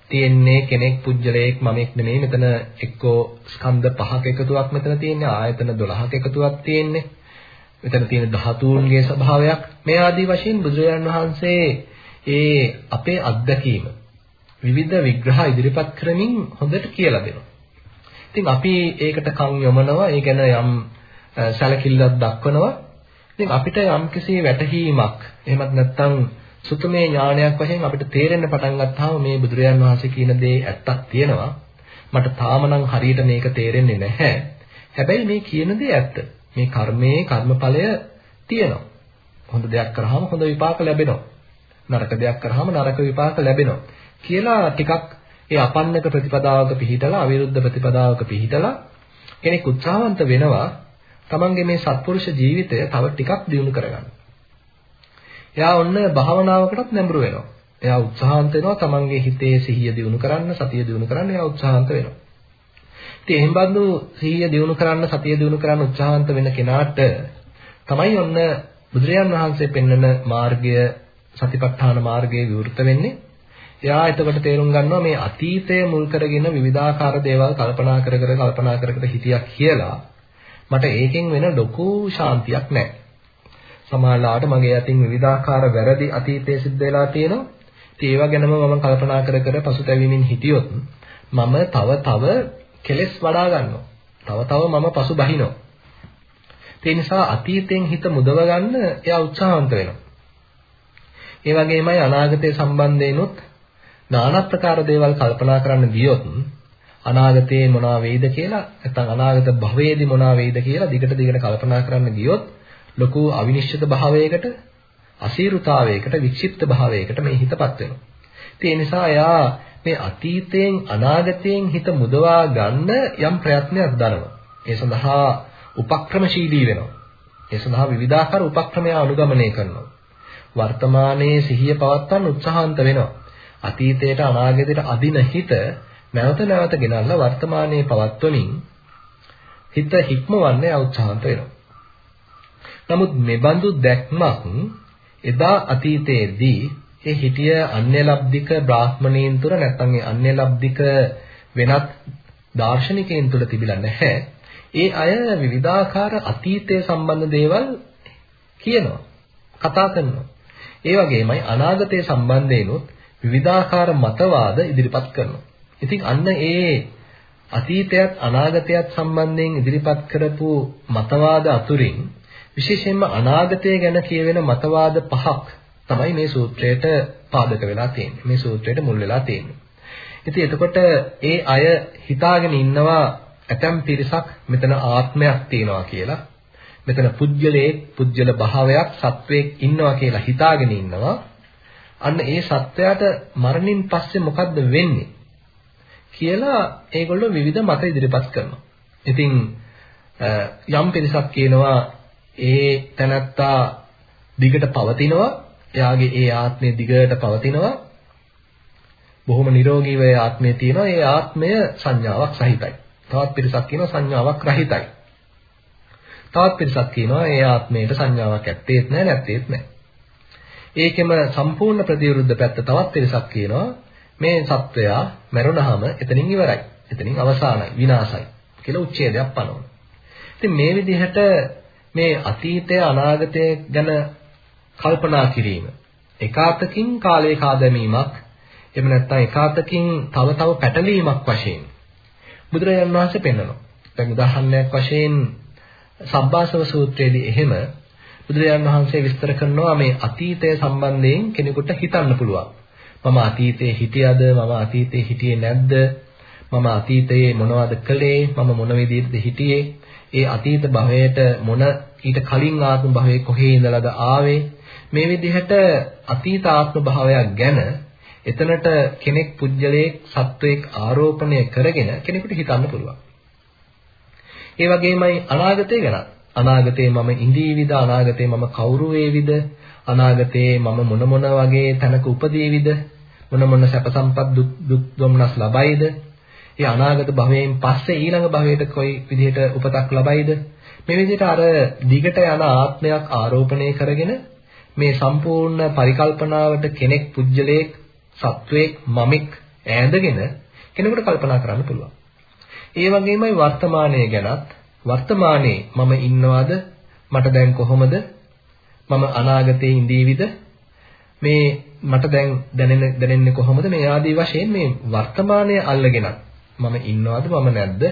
තියෙන්නේ කෙනෙක් පුජ්‍යලයක් මමෙක් නෙමෙයි. මෙතන එක්කෝ ස්කන්ධ පහක එකතුවක් මෙතන තියෙන්නේ ආයතන 12ක එකතුවක් තියෙන්නේ. මෙතන තියෙන ධාතුන්ගේ ස්වභාවයක් මේ ආදී වශයෙන් බුදුරජාණන් වහන්සේ ඒ අපේ අත්දැකීම විවිධ විග්‍රහ ඉදිරිපත් කරමින් හොඳට කියලා දෙනවා. ඉතින් අපි ඒකට කන් යොමනවා, ඒ ගැන යම් සැලකිල්ලක් දක්වනවා. ඉතින් අපිට යම්කිසි වැටහීමක් එහෙමත් නැත්නම් සුතමේ ඥානයක් වශයෙන් අපිට තේරෙන්න පටන් ගත්තාම මේ බුදුරජාන් වහන්සේ කියන දේ ඇත්තක් තියෙනවා. මට තාම නම් හරියට මේක තේරෙන්නේ නැහැ. හැබැයි මේ කියන දේ ඇත්ත. මේ කර්මයේ කර්මඵලය තියෙනවා. හොඳ දෙයක් කරාම හොඳ විපාක ලැබෙනවා. නරක දෙයක් කරාම නරක විපාක ලැබෙනවා. කියලා ටිකක් ඒ අපන්නක ප්‍රතිපදාවක පිහිටලා අවිරුද්ධ ප්‍රතිපදාවක පිහිටලා කෙනෙක් උත්සාහවන්ත වෙනවා තමන්ගේ මේ සත්පුරුෂ ජීවිතය තව ටිකක් දියුණු කරගන්න. එයා ඔන්න භාවනාවකටත් නැඹුරු වෙනවා. එයා උත්සාහන්ත වෙනවා තමන්ගේ හිතේ සිහිය දියුණු කරන්න, සතිය දියුණු කරන්න එයා උත්සාහන්ත වෙනවා. ඉතින් එහෙන් බඳු සිහිය දියුණු කරන්න, සතිය දියුණු කරන්න උත්සාහන්ත වෙන කෙනාට තමයි ඔන්න බුදුරජාන් වහන්සේ පෙන්වන මාර්ගය සතිපට්ඨාන මාර්ගයේ විවෘත වෙන්නේ. එයා එතකොට තේරුම් ගන්නවා මේ අතීතය මුල් කරගෙන විවිධාකාර දේවල් කල්පනා කර කර කල්පනා කර කර හිටියක් කියලා මට ඒකෙන් වෙන ලොකු ශාන්තියක් නැහැ. සමහරවිට මගේ අතින් විවිධාකාර වැරදි අතීතයේ සිද්ධ වෙලා තියෙනවා. ඉතින් ඒවා ගැනම මම කල්පනා කර කර පසුතැවීමෙන් හිටියොත් මම තව තව කෙලෙස් වඩා ගන්නවා. තව තව මම පසු බහිනවා. ඒ නිසා අතීතයෙන් හිත මුදව ගන්න එයා උත්සාහවන්ත වෙනවා. ඒ වගේමයි අනාගතය සම්බන්ධයෙන්ුත් নানা ප්‍රකාර දේවල් කල්පනා කරන්න ගියොත් අනාගතයේ මොනවා වෙයිද කියලා නැත්නම් අනාගත භවයේදී මොනවා වෙයිද කියලා දිගට දිගට කල්පනා කරන්න ගියොත් ලොකු අවිනිශ්චිත භාවයකට අසීරුතාවයකට වික්ෂිප්ත භාවයකට මේ හිතපත් වෙනවා. ඒ නිසා එයා මේ අතීතයෙන් අනාගතයෙන් හිත මුදවා ගන්න යම් ප්‍රයත්නයක් දරනවා. ඒ සඳහා උපක්‍රමශීලී වෙනවා. ඒ සඳහා විවිධාකාර උපක්‍රමය අනුගමනය කරනවා. වර්තමානයේ සිහිය පවත්වන්න උත්සාහන්ත වෙනවා. අතීතයට අනාගතයට අදින හිත නැවත නැවත ගෙනල්ලා වර්තමානයේ පවත්වමින් හිත හික්මවන්න උත්සාහන්ත වෙනවා. නමුත් මෙබඳු දැක්මක් එදා අතීතයේදී ඒ හිටිය අන්‍යලබ්ධික බ්‍රාහ්මණීන් තුර නැත්නම් ඒ අන්‍යලබ්ධික වෙනත් දාර්ශනිකයන් තුල තිබිලා නැහැ. ඒ අය විවිධාකාර අතීතය සම්බන්ධ දේවල් කියනවා, කතා කරනවා. ඒ වගේමයි අනාගතය සම්බන්ධයෙන්ුත් විවිධාකාර මතවාද ඉදිරිපත් කරනවා. ඉතින් අන්න ඒ අතීතයත් අනාගතයත් සම්බන්ධයෙන් ඉදිරිපත් කරපු මතවාද අතුරින් විශේෂයෙන්ම අනාගතය ගැන කියවෙන මතවාද පහක් තමයි මේ සූත්‍රයට පාදක වෙලා තියෙන්නේ. මේ සූත්‍රයට මුල් වෙලා තියෙන්නේ. ඉතින් එතකොට ඒ අය හිතාගෙන ඉන්නවා ඇතම් පිරිසක් මෙතන ආත්මයක් තියෙනවා කියලා. මෙතන පුජ්‍යලයේ පුජ්‍යල භාවයක් සත්වයක් ඉන්නවා කියලා හිතාගෙන ඉන්නවා. අන්න ඒ සත්වයාට මරණින් පස්සේ මොකද්ද වෙන්නේ කියලා ඒගොල්ලෝ විවිධ මත ඉදිරිපත් කරනවා. ඉතින් යම් පිරිසක් කියනවා ඒ තැනත්තා දිගට පවතිනවා එයාගේ ඒ ආත්මය දිගට පවතිනවා. බොහොම නිරෝගීව ඒ ආත්මය තියෙනවා. ඒ ආත්මය සංඥාවක් සහිතයි. තවත් පිරිසක් කියනවා සංඥාවක් රහිතයි. තවත් පිරිසක් කියනවා ඒ ආත්මයට සංඥාවක් ඇත්තේත් නැහැ නැත්තේත් නැහැ. ඒකෙම සම්පූර්ණ ප්‍රතිවිරුද්ධ පැත්ත තවත් පිරිසක් කියනවා මේ සත්වයා මැරුණාම එතනින් ඉවරයි. එතනින් අවසానයි විනාශයි කියලා උච්ඡේදයක් පනවනවා. ඉතින් මේ විදිහට මේ අතීතය අනාගතය ගැන කල්පනා කිරීම. එකාතකින් කාලේ කාදැමීමක් එහෙම නැත්නම් එකාතකින් තව තව පැටලීමක් වශයෙන්. බුදුරජාණන් වහන්සේ පෙන්වනවා. දැන් උදාහරණයක් වශයෙන් සබ්බාසව සූත්‍රයේදී එහෙම බුදුරජාණන් වහන්සේ විස්තර කරනවා මේ අතීතය සම්බන්ධයෙන් කෙනෙකුට හිතන්න පුළුවන්. මම අතීතයේ හිටියද? මම අතීතයේ හිටියේ නැද්ද? මම අතීතයේ මොනවද කළේ? මම මොන විදිහටද හිටියේ? ඒ අතීත භවයට මොන ඊට කලින් ආත්ම භවයේ කොහේ ඉඳලාද ආවේ? මේ විදිහට අතීත ආත්ම භාවයක් ගැන එතනට කෙනෙක් පුජ්‍යලයක් සත්වයක් ආරෝපණය කරගෙන කෙනෙකුට හිතන්න පුළුවන්. ඒ වගේමයි අනාගතය ගැන. අනාගතේ මම ඉඳීවිද? අනාගතේ මම කවුරු වේවිද අනාගතේ මම මොන මොන වගේ තැනක උපදීවිද? මොන මොන සැප සම්පත් දුක් දුම්නස් ලබයිද? ඒ අනාගත භවයෙන් පස්සේ ඊළඟ භවයට කොයි විදිහට උපතක් ලබයිද? මේ විදිහට අර දිගට යන ආත්මයක් ආරෝපණය කරගෙන මේ සම්පූර්ණ පරිකල්පනාවට කෙනෙක් පුජ්‍යලයක් සත්වයක් මමෙක් ඈඳගෙන කෙනෙකුට කල්පනා කරන්න පුළුවන්. ඒ වගේමයි වර්තමානයේ ගැනත්. වර්තමානයේ මම ඉන්නවද? මට දැන් කොහොමද? මම අනාගතේ ඉඳීවිද? මේ මට දැන් දැනෙන දැනෙන්නේ කොහොමද? මේ ආදී වශයෙන් මේ වර්තමානයේ අල්ලගෙන මම ඉන්නවද මම නැද්ද?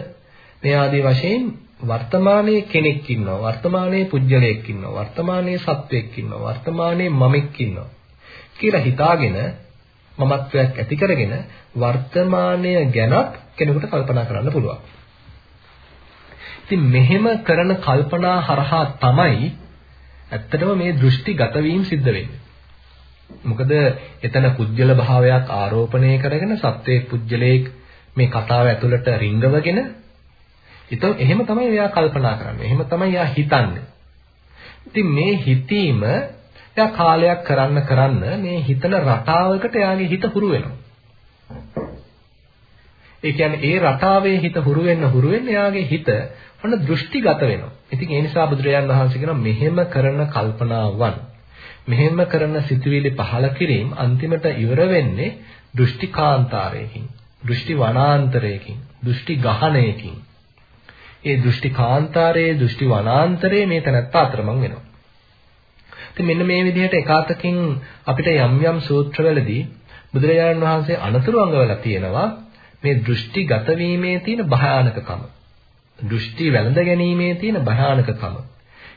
මේ ආදී වශයෙන් වර්තමානයේ කෙනෙක් ඉන්නවා වර්තමානයේ පුජ්‍යලයක් ඉන්නවා වර්තමානයේ සත්වයක් ඉන්නවා වර්තමානයේ මමෙක් ඉන්නවා කියලා හිතාගෙන මමත්වයක් ඇති කරගෙන වර්තමානය ගැනත් කෙනෙකුට කල්පනා කරන්න පුළුවන්. ඉතින් මෙහෙම කරන කල්පනා හරහා තමයි ඇත්තටම මේ දෘෂ්ටිගත වීම සිද්ධ වෙන්නේ. මොකද එතන පුජ්‍යල භාවයක් ආරෝපණය කරගෙන සත්වයේ පුජ්‍යලයක මේ කතාව ඇතුළට රිංගවගෙන ඊට එහෙම තමයි එයා කල්පනා කරන්නේ. එහෙම තමයි එයා හිතන්නේ. ඉතින් මේ හිතීම එයා කාලයක් කරන්න කරන්න මේ හිතන රටාවකට එයාගේ හිත හුරු වෙනවා. ඒ කියන්නේ ඒ රටාවේ හිත හුරු වෙන්න හුරු වෙන්න එයාගේ හිත ඔන්න දෘෂ්ටිගත වෙනවා. ඉතින් ඒ නිසා බුදුරජාන් වහන්සේ කියනවා මෙහෙම කරන කල්පනාවන් මෙහෙම කරන සිතුවිලි පහල කිරීම අන්තිමට ඉවර වෙන්නේ දෘෂ්ටිකාන්තාරයකින්, දෘෂ්ටි වනාන්තරයකින්, දෘෂ්ටි ගහණයකින්. ඒ දෘෂ්ටි කාන්තාරයේ දෘෂ්ටි වනාන්තරයේ මේ තැනත්ත අතරමං වෙනවා. ඉතින් මෙන්න මේ විදිහට එකාතකින් අපිට යම් යම් සූත්‍රවලදී බුදුරජාණන් වහන්සේ අනතුරු අංගවල තියෙනවා මේ දෘෂ්ටිගත වීමේ තියෙන භයානකකම. දෘෂ්ටි වැළඳ ගැනීමේ තියෙන භයානකකම.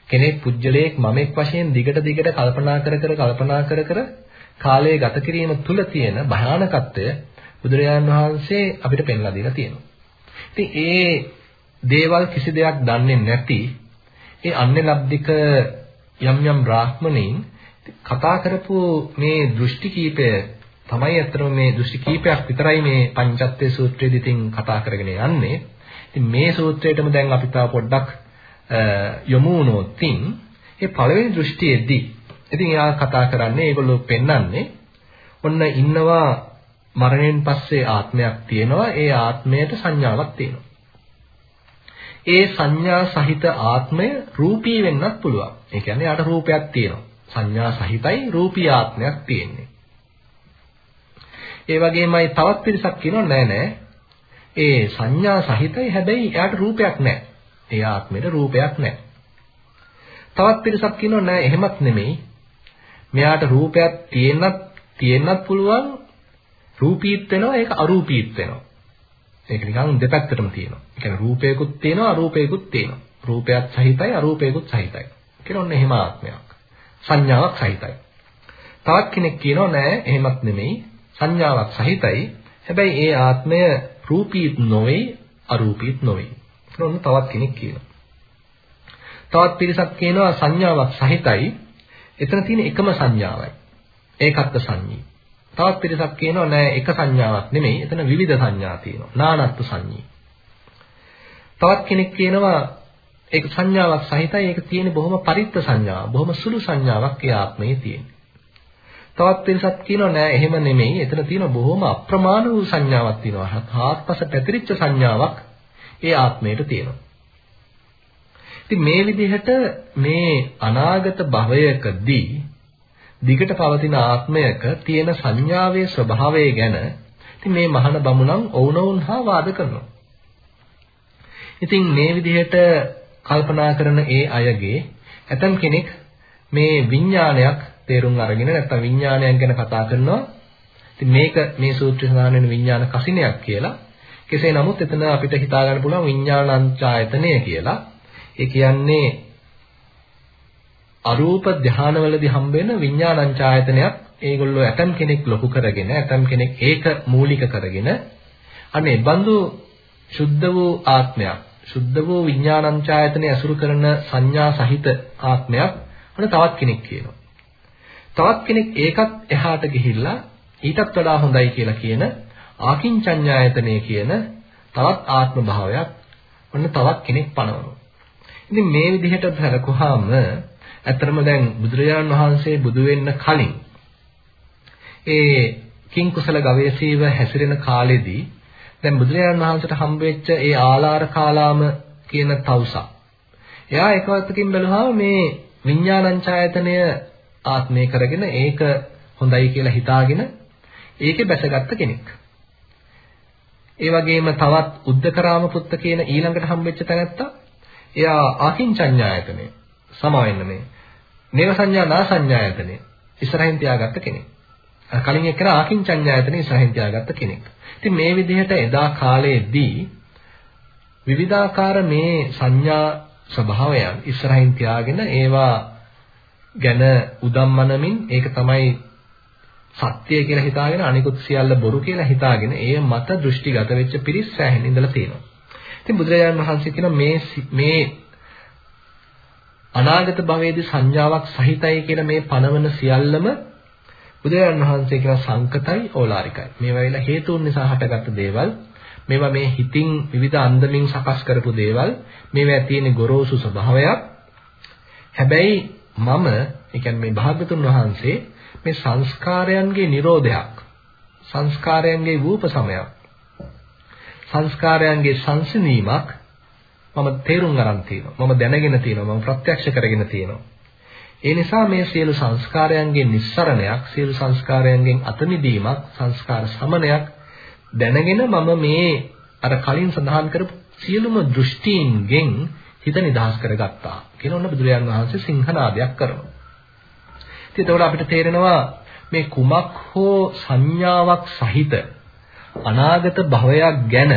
කෙනෙක් පුජ්‍යලයක් මමෙක් වශයෙන් දිගට දිගට කල්පනා කර කර කල්පනා කර කර කාලය ගත කිරීම තුල තියෙන භයානකත්වය බුදුරජාණන් වහන්සේ අපිට පෙන්ලා දීලා තියෙනවා. ඉතින් ඒ දේවල් කිසි දෙයක් දන්නේ නැති ඒ අන්නේ ලබ්ධික යම් යම් බ්‍රාහ්මණයින් කතා කරපු මේ දෘෂ්ටි කීපය තමයි අත්‍තරම මේ දෘෂ්ටි කීපයක් විතරයි මේ පංචත්ත්‍ය සූත්‍රයේදී තින් කතා කරගෙන යන්නේ. ඉතින් මේ සූත්‍රයටම දැන් අපි තා පොඩ්ඩක් යොමු වුණොත් ඒ පළවෙනි දෘෂ්ටියේදී ඉතින් එයා කතා කරන්නේ ඒගොල්ලෝ පෙන්වන්නේ ඔන්න ඉන්නවා මරණයෙන් පස්සේ ආත්මයක් තියෙනවා ඒ ආත්මයට සංඥාවක් තියෙනවා ඒ සංඥා සහිත ආත්මය රූපී වෙන්නත් පුළුවන්. ඒ කියන්නේ යාට රූපයක් තියෙනවා. සංඥා සහිතයි රූපී ආත්මයක් තියෙන්නේ. ඒ වගේමයි තවත් පිරිසක් කියනවා නෑ නෑ. ඒ සංඥා සහිතයි හැබැයි එයාට රූපයක් නෑ. ඒ ආත්මෙට රූපයක් නෑ. තවත් පිරිසක් කියනවා නෑ එහෙමත් නෙමෙයි. මෙයාට රූපයක් තියෙන්නත් තියෙන්නත් පුළුවන් රූපීත් වෙනවා ඒක අරූපීත් වෙනවා. ඒක නිකන් දෙපැත්තටම තියෙනවා. ඒ කියන්නේ රූපයකුත් තියෙනවා අරූපයකුත් තියෙනවා. රූපයත් සහිතයි අරූපයකුත් සහිතයි. කියන ඔන්න එහෙම ආත්මයක්. සංඥාවක් සහිතයි. තවත් කෙනෙක් කියනවා නෑ එහෙමත් නෙමෙයි. සංඥාවක් සහිතයි. හැබැයි ඒ ආත්මය රූපීත් නොවේ අරූපීත් නොවේ. ඔන්න තවත් කෙනෙක් කියනවා. තවත් පිරිසක් කියනවා සංඥාවක් සහිතයි. එතන තියෙන එකම සංඥාවයි. ඒකත්ව සංඤී. තවත් පිරිසක් කියනවා නෑ එක සංඥාවක් නෙමෙයි එතන විවිධ සංඥා තියෙනවා නානත්ව සංඤී. තවත් කෙනෙක් කියනවා ඒක සංඥාවක් සහිතයි ඒක තියෙන්නේ බොහොම පරිත්ත සංඥාව බොහොම සුළු සංඥාවක් ඒ ආත්මයේ තියෙන්නේ. තවත් පිරිසක් කියනවා නෑ එහෙම නෙමෙයි එතන තියෙන බොහොම අප්‍රමාණ වූ සංඥාවක් තියෙනවා. හාත්පස පැතිරිච්ච සංඥාවක් ඒ ආත්මයට තියෙනවා. ඉතින් මේ විදිහට මේ අනාගත භවයකදී දිගට පවතින ආත්මයක තියෙන සංඥාවේ ස්වභාවය ගැන ඉතින් මේ මහාන බමුණන් ඔවුනොවුන් හා වාද කරනවා. ඉතින් මේ විදිහට කල්පනා කරන ඒ අයගේ ඇතම් කෙනෙක් මේ විඥානයක් තේරුම් අරගෙන නැත්නම් විඥානයක් ගැන කතා කරනවා. ඉතින් මේක මේ සූත්‍රය සඳහන් වෙන විඥාන කසිනයක් කියලා. කෙසේ නමුත් එතන අපිට හිතා ගන්න පුළුවන් විඥානංචායතනය කියලා. ඒ කියන්නේ අරූප ධානවලදී හම්බෙන විඥානංචායතනයක් ඒගොල්ලෝ ඇතම් කෙනෙක් ලොකු කරගෙන ඇතම් කෙනෙක් ඒක මූලික කරගෙන අනේ බඳු සුද්ධ වූ ආත්මයක් සුද්ධ වූ විඥානංචායතනය අසුරු කරන සංඥා සහිත ආත්මයක් අන්න තවත් කෙනෙක් කියනවා. තවත් කෙනෙක් ඒකත් එහාට ගිහිල්ලා ඊටත් වඩා හොඳයි කියලා කියන ආකින්චඤ්ඤායතනය කියන තවත් ආත්ම භාවයක් ඔන්න තවත් කෙනෙක් පනවනවා. ඉතින් මේ විදිහට බලකුවාම ඇත්තටම දැන් බුදුරජාණන් වහන්සේ බුදු වෙන්න කලින් ඒ කිං කුසල ගවේෂීව හැසිරෙන කාලෙදී දැන් බුදුරජාණන් වහන්සේට හම්බෙච්ච ඒ ආලාර කාලාම කියන තවුසා. එයා එකවත්තකින් බැලුවාම මේ විඥානංචායතනය ආත්මය කරගෙන ඒක හොඳයි කියලා හිතාගෙන ඒකේ බැසගත්ත කෙනෙක්. ඒ වගේම තවත් උද්දකරාම පුත්ත කියන ඊළඟට හම්බෙච්ච තැනැත්තා එයා ආකින්චඤ්ඤායතනය සම වෙන්න මේ නේව සංඥා නා සංඥායතනෙ ඉස්සරහින් තියාගත්ත කෙනෙක්. කලින් එක්කන ආකින්චඤ්ඤායතන ඉස්සරහින් තියාගත්ත කෙනෙක්. ඉතින් මේ විදිහට එදා කාලයේදී විවිධාකාර මේ සංඥා ස්වභාවයන් ඉස්සරහින් තියාගෙන ඒවා ගැන උදම්මනමින් ඒක තමයි සත්‍ය කියලා හිතාගෙන අනිකුත් සියල්ල බොරු කියලා හිතාගෙන ඒ මත දෘෂ්ටිගත වෙච්ච පිරිස් සෑහෙන ඉඳලා තියෙනවා. ඉතින් බුදුරජාණන් වහන්සේ කියන මේ මේ අනාගත භවයේදී සංඥාවක් සහිතයි කියලා මේ පනවන සියල්ලම බුදුරජාණන් වහන්සේ කියන සංකතයි ඕලාරිකයි. මේවා වෙලා හේතුන් නිසා හටගත්ත දේවල්. මේවා මේ හිතින් විවිධ අන්දමින් සකස් කරපු දේවල්. මේවා තියෙන ගොරෝසු ස්වභාවයක්. හැබැයි මම, ඒ කියන්නේ මේ භාගතුන් වහන්සේ මේ සංස්කාරයන්ගේ Nirodhayak සංස්කාරයන්ගේ වූපසමයක් සංස්කාරයන්ගේ සංසිනීමක් මම තේරුම් ගන්න තියෙනවා. මම දැනගෙන තියෙනවා. මම ප්‍රත්‍යක්ෂ කරගෙන තියෙනවා. ඒ නිසා මේ සියලු සංස්කාරයන්ගේ නිස්සරණයක් සියලු සංස්කාරයන්ගෙන් අත මිදීමක් සංස්කාර සමනයක් දැනගෙන මම මේ අර කලින් සඳහන් කරපු සියලුම දෘෂ්ටීන්ගෙන් හිත නිදහස් කරගත්තා කියලා ඔන්න බුදුරජාන් වහන්සේ සිංහනාදයක් කරනවා. ඉතින් එතකොට අපිට තේරෙනවා මේ කුමක් හෝ සංඥාවක් සහිත අනාගත භවයක් ගැන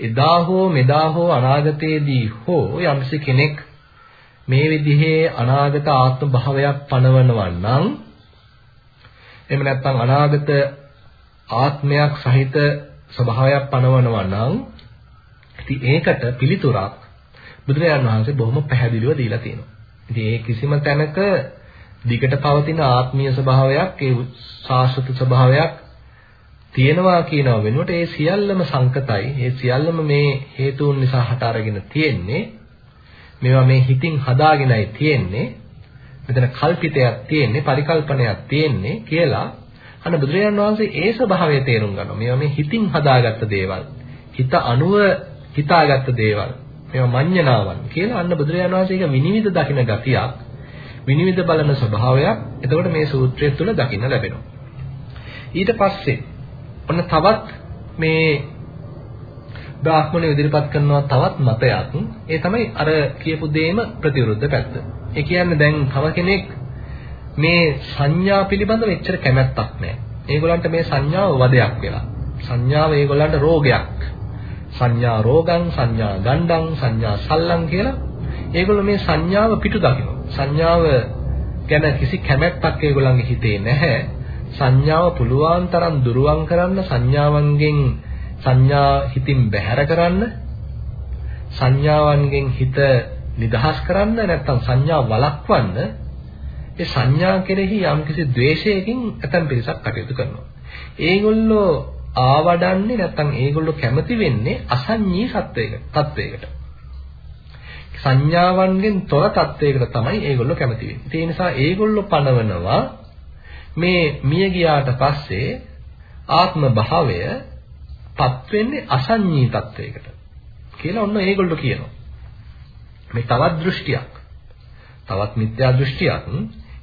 එදා හෝ මෙදා හෝ අනාගතයේදී හෝ යම්සි කෙනෙක් මේ විදිහේ අනාගත ආත්ම භාවයක් පනවනවා නම් එහෙම නැත්නම් අනාගත ආත්මයක් සහිත ස්වභාවයක් පනවනවා නම් ඉතින් ඒකට පිළිතුරක් බුදුරජාණන් වහන්සේ බොහොම පැහැදිලිව දීලා තියෙනවා. ඉතින් ඒ කිසිම තැනක දිගට පවතින ආත්මීය ස්වභාවයක් ඒ සාස්වත ස්වභාවයක් තියෙනවා කියනව වෙනුවට ඒ සියල්ලම සංකතයි. ඒ සියල්ලම මේ හේතුන් නිසා හට අරගෙන තියෙන්නේ. මේවා මේ හිතින් හදාගෙනයි තියෙන්නේ. මෙතන කල්පිතයක් තියෙන්නේ පරිකල්පනයක් තියෙන්නේ කියලා අන්න බුදුරජාණන් වහන්සේ ඒ ස්වභාවය තේරුම් ගන්නවා. මේවා මේ හිතින් හදාගත්ත දේවල් හිත අනුව හිතාගත්ත දේවල් මේවා මඤ්ඤණාවන් කියලා අන්න බුදුරජාණන් වහන්සේ ඒක විනිවිද දකින ගතියක් විනිවිද බලන ස්වභාවයක්. එතකොට මේ සූත්‍රය තුළ දකින්න ලැබෙනවා. ඊට පස්සේ ඔන්න තවත් මේ බ්‍රාහ්මණය ඉදිරිපත් කරනවා තවත් මතයක්. ඒ තමයි අර කියපු දෙයම ප්‍රතිවිරුද්ධ පැත්ත. ඒ කියන්නේ දැන් තව කෙනෙක් මේ සංඥා පිළිබඳව එච්චර කැමැත්තක් නැහැ. ඒගොල්ලන්ට මේ සංඥාව වදයක් වෙලා. සංඥාව ඒගොල්ලන්ට රෝගයක්. සංඥා රෝගං, සංඥා ගණ්ඩං, සංඥා සල්ලං කියලා ඒගොල්ලෝ මේ සංඥාව පිටු දකිනවා. සංඥාව ගැන කිසි කැමැත්තක් ඒගොල්ලන්ගේ හිතේ නැහැ. සංඥාව පුළුවන් තරම් දුරුවන් කරන්න සංඥාවන්ගෙන් සංඥා හිතින් බැහැර කරන්න සංඥාවන්ගෙන් හිත නිදහස් කරන්න නැත්නම් සංඥා වළක්වන්න ඒ සංඥා කෙරෙහි යම්කිසි द्वේෂයකින් ඇතම් පිරිසක් කටයුතු කරනවා. ඒගොල්ලෝ ආවඩන්නේ නැත්නම් ඒගොල්ලෝ කැමති වෙන්නේ අසංඤී සත්වයකට, තත්වයකට. සංඥාවන්ගෙන් තොර තත්වයකට තමයි ඒගොල්ලෝ කැමති වෙන්නේ. ඒ නිසා ඒගොල්ලෝ පනවනවා මේ මිය ගියාට පස්සේ ආත්ම භාවය පත් වෙන්නේ අසංඤී තත්වයකට කියලා ඔන්න ඒගොල්ලෝ කියනවා. මේ තවත් දෘෂ්ටියක්. තවත් මිත්‍යා දෘෂ්ටියක්.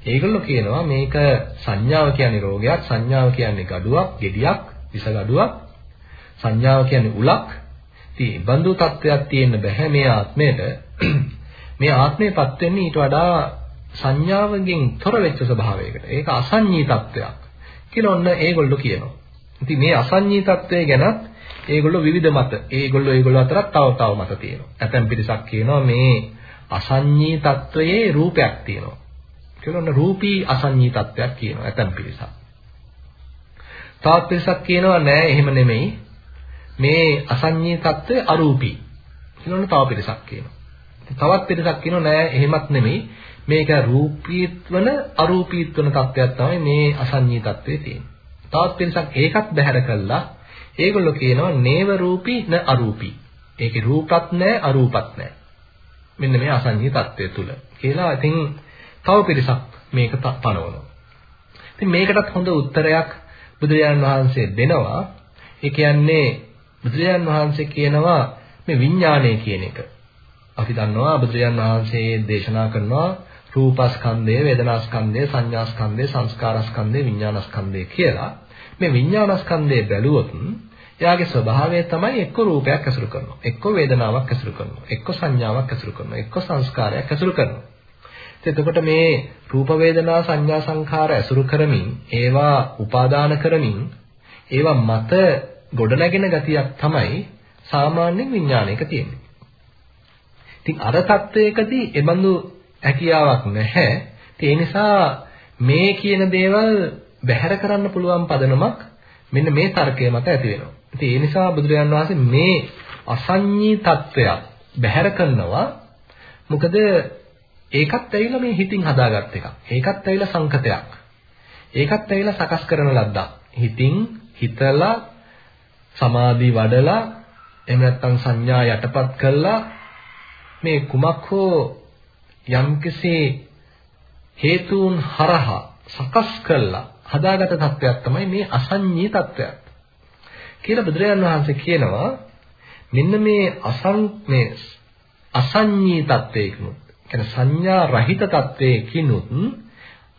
ඒගොල්ලෝ කියනවා මේක සංඥාව කියන්නේ රෝගයක්, සංඥාව කියන්නේ gaduwak, gediyak, විස gaduwak. සංඥාව කියන්නේ උලක්. ඉතින් බඳු තත්වයක් තියෙන්න බෑ මේ ආත්මයට. මේ ආත්මයපත් වෙන්නේ ඊට වඩා සංඥාවකින් තොර වෙච්ච ස්වභාවයකට. ඒක අසංඤී තත්වයක් කියලා ඔන්න ඒගොල්ලෝ කියනවා. ඉතින් මේ අසංඤී තත්වය ගැනත් ඒගොල්ලෝ විවිධ මත. ඒගොල්ලෝ ඒගොල්ලෝ අතර තව තව මත තියෙනවා. ඇතැම් පිරිසක් කියනවා මේ අසංඤී තත්වයේ රූපයක් තියෙනවා. කියලා ඔන්න රූපී අසංඤී තත්වයක් කියනවා ඇතැම් පිරිසක්. තවත් පිරිසක් කියනවා නෑ එහෙම නෙමෙයි. මේ අසංඤී තත්වය අරූපී. කියලා ඔන්න තව පිරිසක් කියනවා. තවත් පිරිසක් කියනවා නෑ එහෙමත් නෙමෙයි මේක රූපීත්වන අරූපීත්වන තත්ත්වයක් තමයි මේ අසංඤී තත්ත්වයේ තියෙන්නේ. තවත් පිරිසක් ඒකත් බැහැර කළා ඒගොල්ලෝ කියනවා නේව රූපී න අරූපී. ඒකේ රූපත් නෑ අරූපත් නෑ. මෙන්න මේ අසංඤී තත්ත්වය තුල කියලා ඉතින් තව පිරිසක් මේක පනවනවා. ඉතින් මේකටත් හොඳ උත්තරයක් බුදුරජාණන් වහන්සේ දෙනවා. ඒ කියන්නේ බුදුරජාන් වහන්සේ කියනවා මේ විඥානය කියන එක. අපි දන්නවා බුදුරජාන් වහන්සේ දේශනා කරනවා රූපස්කන්ධය, වේදනාස්කන්ධය, සංඥාස්කන්ධය, සංස්කාරස්කන්ධය, විඥානස්කන්ධය කියලා. මේ විඥානස්කන්ධය බැලුවොත් එයාගේ ස්වභාවය තමයි එක්ක රූපයක් ඇසුරු කරනවා, එක්ක වේදනාවක් ඇසුරු කරනවා, එක්ක සංඥාවක් ඇසුරු කරනවා, එක්ක සංස්කාරයක් ඇසුරු කරනවා. එතකොට මේ රූප වේදනා සංඥා සංඛාර ඇසුරු කරමින් ඒවා උපාදාන කරමින් ඒවා මත ගොඩනැගෙන ගතියක් තමයි සාමාන්‍ය විඥානයක තියෙන්නේ. ඉතින් අර தත්වයකදී එබඳු හැකියාවක් නැහැ. ඒ නිසා මේ කියන දේවල් බැහැර කරන්න පුළුවන් පදනමක් මෙන්න මේ තර්කය මත ඇති වෙනවා. ඉතින් ඒ නිසා බුදුරජාන් වහන්සේ මේ අසඤ්ඤී తত্ত্বයක් බැහැර කරනවා. මොකද ඒකත් ඇවිල්ලා මේ හිතින් හදාගත් එකක්. ඒකත් ඇවිල්ලා සංකතයක්. ඒකත් ඇවිල්ලා සකස් කරන ලද්දක්. හිතින් හිතලා සමාධි වඩලා එහෙම නැත්නම් සංඥා යටපත් කළා මේ කුමක් හෝ යම්කිසි හේතුන් හරහා සකස් කළා හදාගත තත්වයක් තමයි මේ අසඤ්ඤී තත්වයක්. කියලා බුදුරජාණන් වහන්සේ කියනවා මෙන්න මේ අසං මේ අසඤ්ඤී තත්වයකිනුත් කියන්නේ සංඥා රහිත තත්වයකිනුත්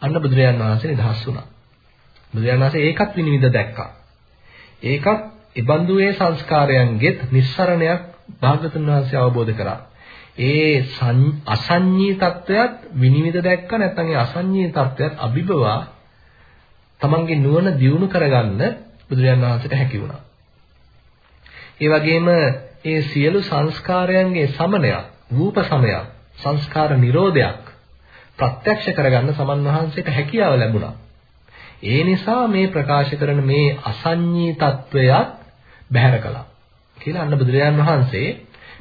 අන්න බුදුරජාණන් වහන්සේ නිදහස් වුණා. බුදුරජාණන් වහන්සේ ඒකත් විනිවිද දැක්කා. ඒකත් ඉබඳු ඒ සංස්කාරයන්ගෙත් නිස්සරණයක් භාගතුන් වහන්සේ අවබෝධ කරා. ඒ අසඤ්ඤී තත්වයක් විනිවිද දැක්ක නැත්නම් ඒ අසඤ්ඤී තත්වයක් අභිබවා තමන්ගේ නුවණ දියුණු කරගන්න බුදුරජාණන් වහන්සේට හැකි වුණා. ඒ වගේම ඒ සියලු සංස්කාරයන්ගේ සමනයක්, රූප සමයක්, සංස්කාර නිරෝධයක් ප්‍රත්‍යක්ෂ කරගන්න සමන් වහන්සේට හැකියාව ලැබුණා. ඒ නිසා මේ ප්‍රකාශ කරන මේ අසඤ්ඤී තත්වයක් බැහැර කළා කියලා අන්න බුදුරජාන් වහන්සේ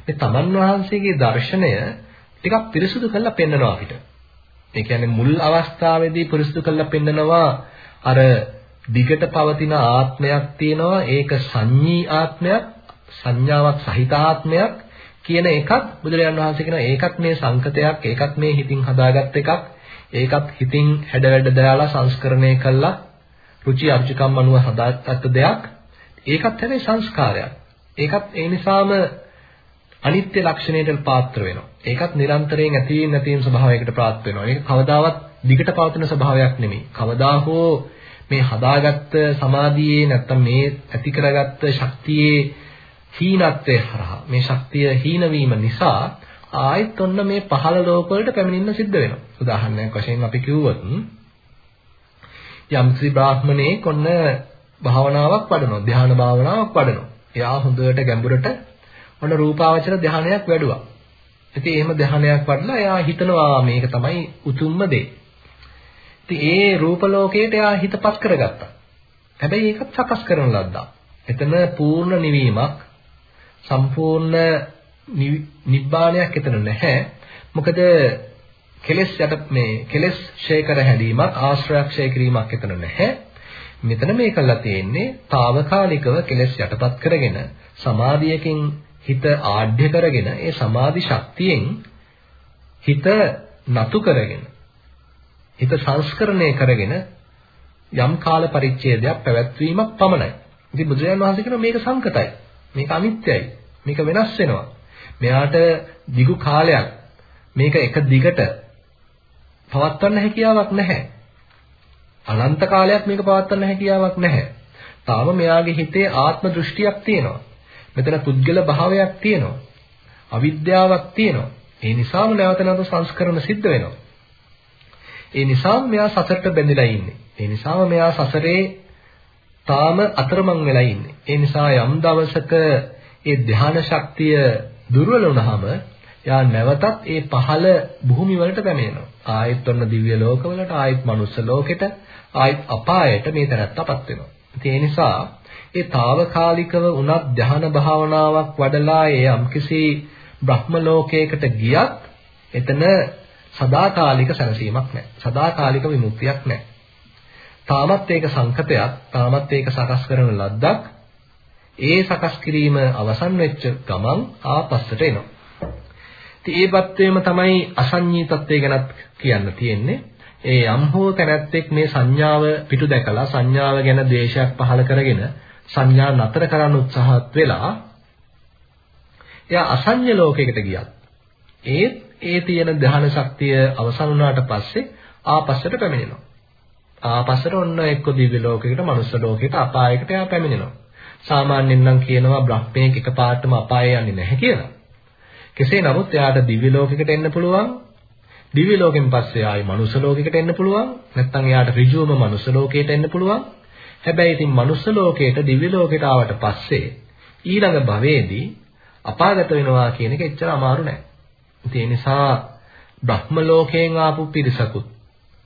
මේ තමන් වහන්සේගේ දර්ශනය ටිකක් පිරිසුදු කරලා පෙන්නනවා අපිට. ඒ කියන්නේ මුල් අවස්ථාවේදී පිරිසුදු කරලා පෙන්නනවා අර දිගට පවතින ආත්මයක් තියෙනවා. ඒක සංඤී ආත්මයක් සංඥාවක් සහිත ආත්මයක් කියන එකක් බුදුරජාන් වහන්සේ කියන ඒකත් මේ සංකතයක් ඒකත් මේ හිතින් හදාගත් එකක්. ඒකත් හිතින් හැඩ වැඩ දාලා සංස්කරණය කළා. රුචි අරුචිකම් අනුව හදාගත්ත දෙයක්. ඒකත් හැබැයි සංස්කාරයක්. ඒකත් ඒ නිසාම අනිත්‍ය ලක්ෂණයට පාත්‍ර වෙනවා ඒකත් නිරන්තරයෙන් ඇතිවීම නැතිවීම ස්වභාවයකට පාත්‍ර වෙනවා ඒක කවදාවත් දිගට පවතින ස්වභාවයක් නෙමෙයි කවදා හෝ මේ හදාගත්ත සමාධියේ නැත්තම් මේ ඇති කරගත්ත ශක්තියේ හීනත්වයේ හරහා මේ ශක්තිය හීන වීම නිසා ආයෙත් ඔන්න මේ පහළ ලෝක වලට පැමිණෙන්න සිද්ධ වෙනවා. උදාහරණයක් වශයෙන් අපි කිව්වොත් යම්සි බ්‍රාහ්මණේ කොන්න භාවනාවක් වඩනවා, ධ්‍යාන භාවනාවක් වඩනවා. එයා හොඳට ගැඹුරට ඔන්න රූපාවචර ධ්‍යානයක් වැඩුවා. ඉතින් එහෙම ධ්‍යානයක් වඩලා එයා හිතනවා මේක තමයි උතුම්ම දේ. ඉතින් ඒ රූප ලෝකයට එයා හිතපත් කරගත්තා. හැබැයි ඒකත් සකස් කරන ලද්දා. එතන පූර්ණ නිවීමක් සම්පූර්ණ නිබ්බාණයක් එතන නැහැ. මොකද කෙලෙස් යට මේ කෙලෙස් ඡය කර හැදීමක් ආශ්‍රයක් ඡය කිරීමක් එතන නැහැ. මෙතන මේ කළා තියෙන්නේ తాවකාලිකව කෙලෙස් යටපත් කරගෙන සමාධියකින් හිත ආඩ්‍ය කරගෙන ඒ සමාධි ශක්තියෙන් හිත නතු කරගෙන හිත සංස්කරණය කරගෙන යම් කාල පරිච්ඡේදයක් පැවැත්වීමක් පමණයි. ඉතින් බුදුරජාණන් වහන්සේ කියනවා මේක සංකතයි. මේක අනිත්‍යයි. මේක වෙනස් වෙනවා. මෙයාට දිගු කාලයක් මේක එක දිගට පවත්වන්න හැකියාවක් නැහැ. අනන්ත කාලයක් මේක පවත්වන්න හැකියාවක් නැහැ. තාම මෙයාගේ හිතේ ආත්ම දෘෂ්ටියක් තියෙනවා. මෙතන පුද්ගල භාවයක් තියෙනවා. අවිද්‍යාවක් තියෙනවා. ඒ නිසාම නැවත නැවත සංස්කරණ සිද්ධ වෙනවා. ඒ නිසාම මෙයා සසරට බැඳිලා ඉන්නේ. ඒ නිසාම මෙයා සසරේ තාම අතරමං වෙලා ඉන්නේ. ඒ නිසා යම් දවසක ඒ ධ්‍යාන ශක්තිය දුර්වල වුණාම යා නැවතත් ඒ පහළ භූමි වලට පැමිණෙනවා. ආයෙත් ඔන්න දිව්‍ය ලෝකවලට, ආයෙත් මනුස්ස ලෝකෙට, ආයෙත් අපායට මේ තැනත්තපත් වෙනවා. ඉතින් ඒ නිසා ඒ తాවකාලිකව උනත් ධ්‍යාන භාවනාවක් වඩලා ඒ යම්කිසි බ්‍රහ්ම ලෝකයකට ගියත් එතන සදාකාලික සැනසීමක් නැහැ. සදාකාලික විමුක්තියක් නැහැ. තාමත් ඒක සංකතයක්, තාමත් ඒක සකස් කරන ලද්දක්. ඒ සකස් කිරීම අවසන් වෙච්ච ගමන් ආපස්සට එනවා. ඉතින් ඒ බත්වේම තමයි අසඤ්ඤී තත්ත්වය ගැන කියන්න තියෙන්නේ. ඒ යම් හෝ තැනැත්තෙක් මේ සංඥාව පිටු දැකලා සංඥාව ගැන ද්වේෂයක් පහළ කරගෙන සංඥා නතර කරන්න උත්සාහත් වෙලා එයා අසඤ්ඤ ලෝකයකට ගියත් ඒත් ඒ තියෙන ධ්‍යාන ශක්තිය අවසන් වුණාට පස්සේ ආපස්සට පැමිණෙනවා. ආපස්සට ඔන්න එක්ක දිව්‍ය ලෝකයකට, මනුස්ස ලෝකයකට, අපායකට යා පැමිණෙනවා. සාමාන්‍යයෙන් නම් කියනවා බ්‍රහ්මයෙක් එකපාරටම අපාය යන්නේ නැහැ කියලා. කෙසේ නමුත් එයාට දිව්‍ය ලෝකයකට එන්න පුළුවන්. දිව්‍ය ලෝකෙන් පස්සේ ආයි මනුස්ස ලෝකයකට එන්න පුළුවන්. නැත්නම් එයාට ඍජුවම මනුස්ස ලෝකයට එන්න පුළුවන්. හැබැයි ඉතින් මනුස්ස ලෝකයට දිව්‍ය ලෝකයට ආවට පස්සේ ඊළඟ භවයේදී අපාගත වෙනවා කියන එක එච්චර අමාරු නෑ. ඒ නිසා බ්‍රහ්ම ලෝකයෙන් ආපු පිරිසකුත්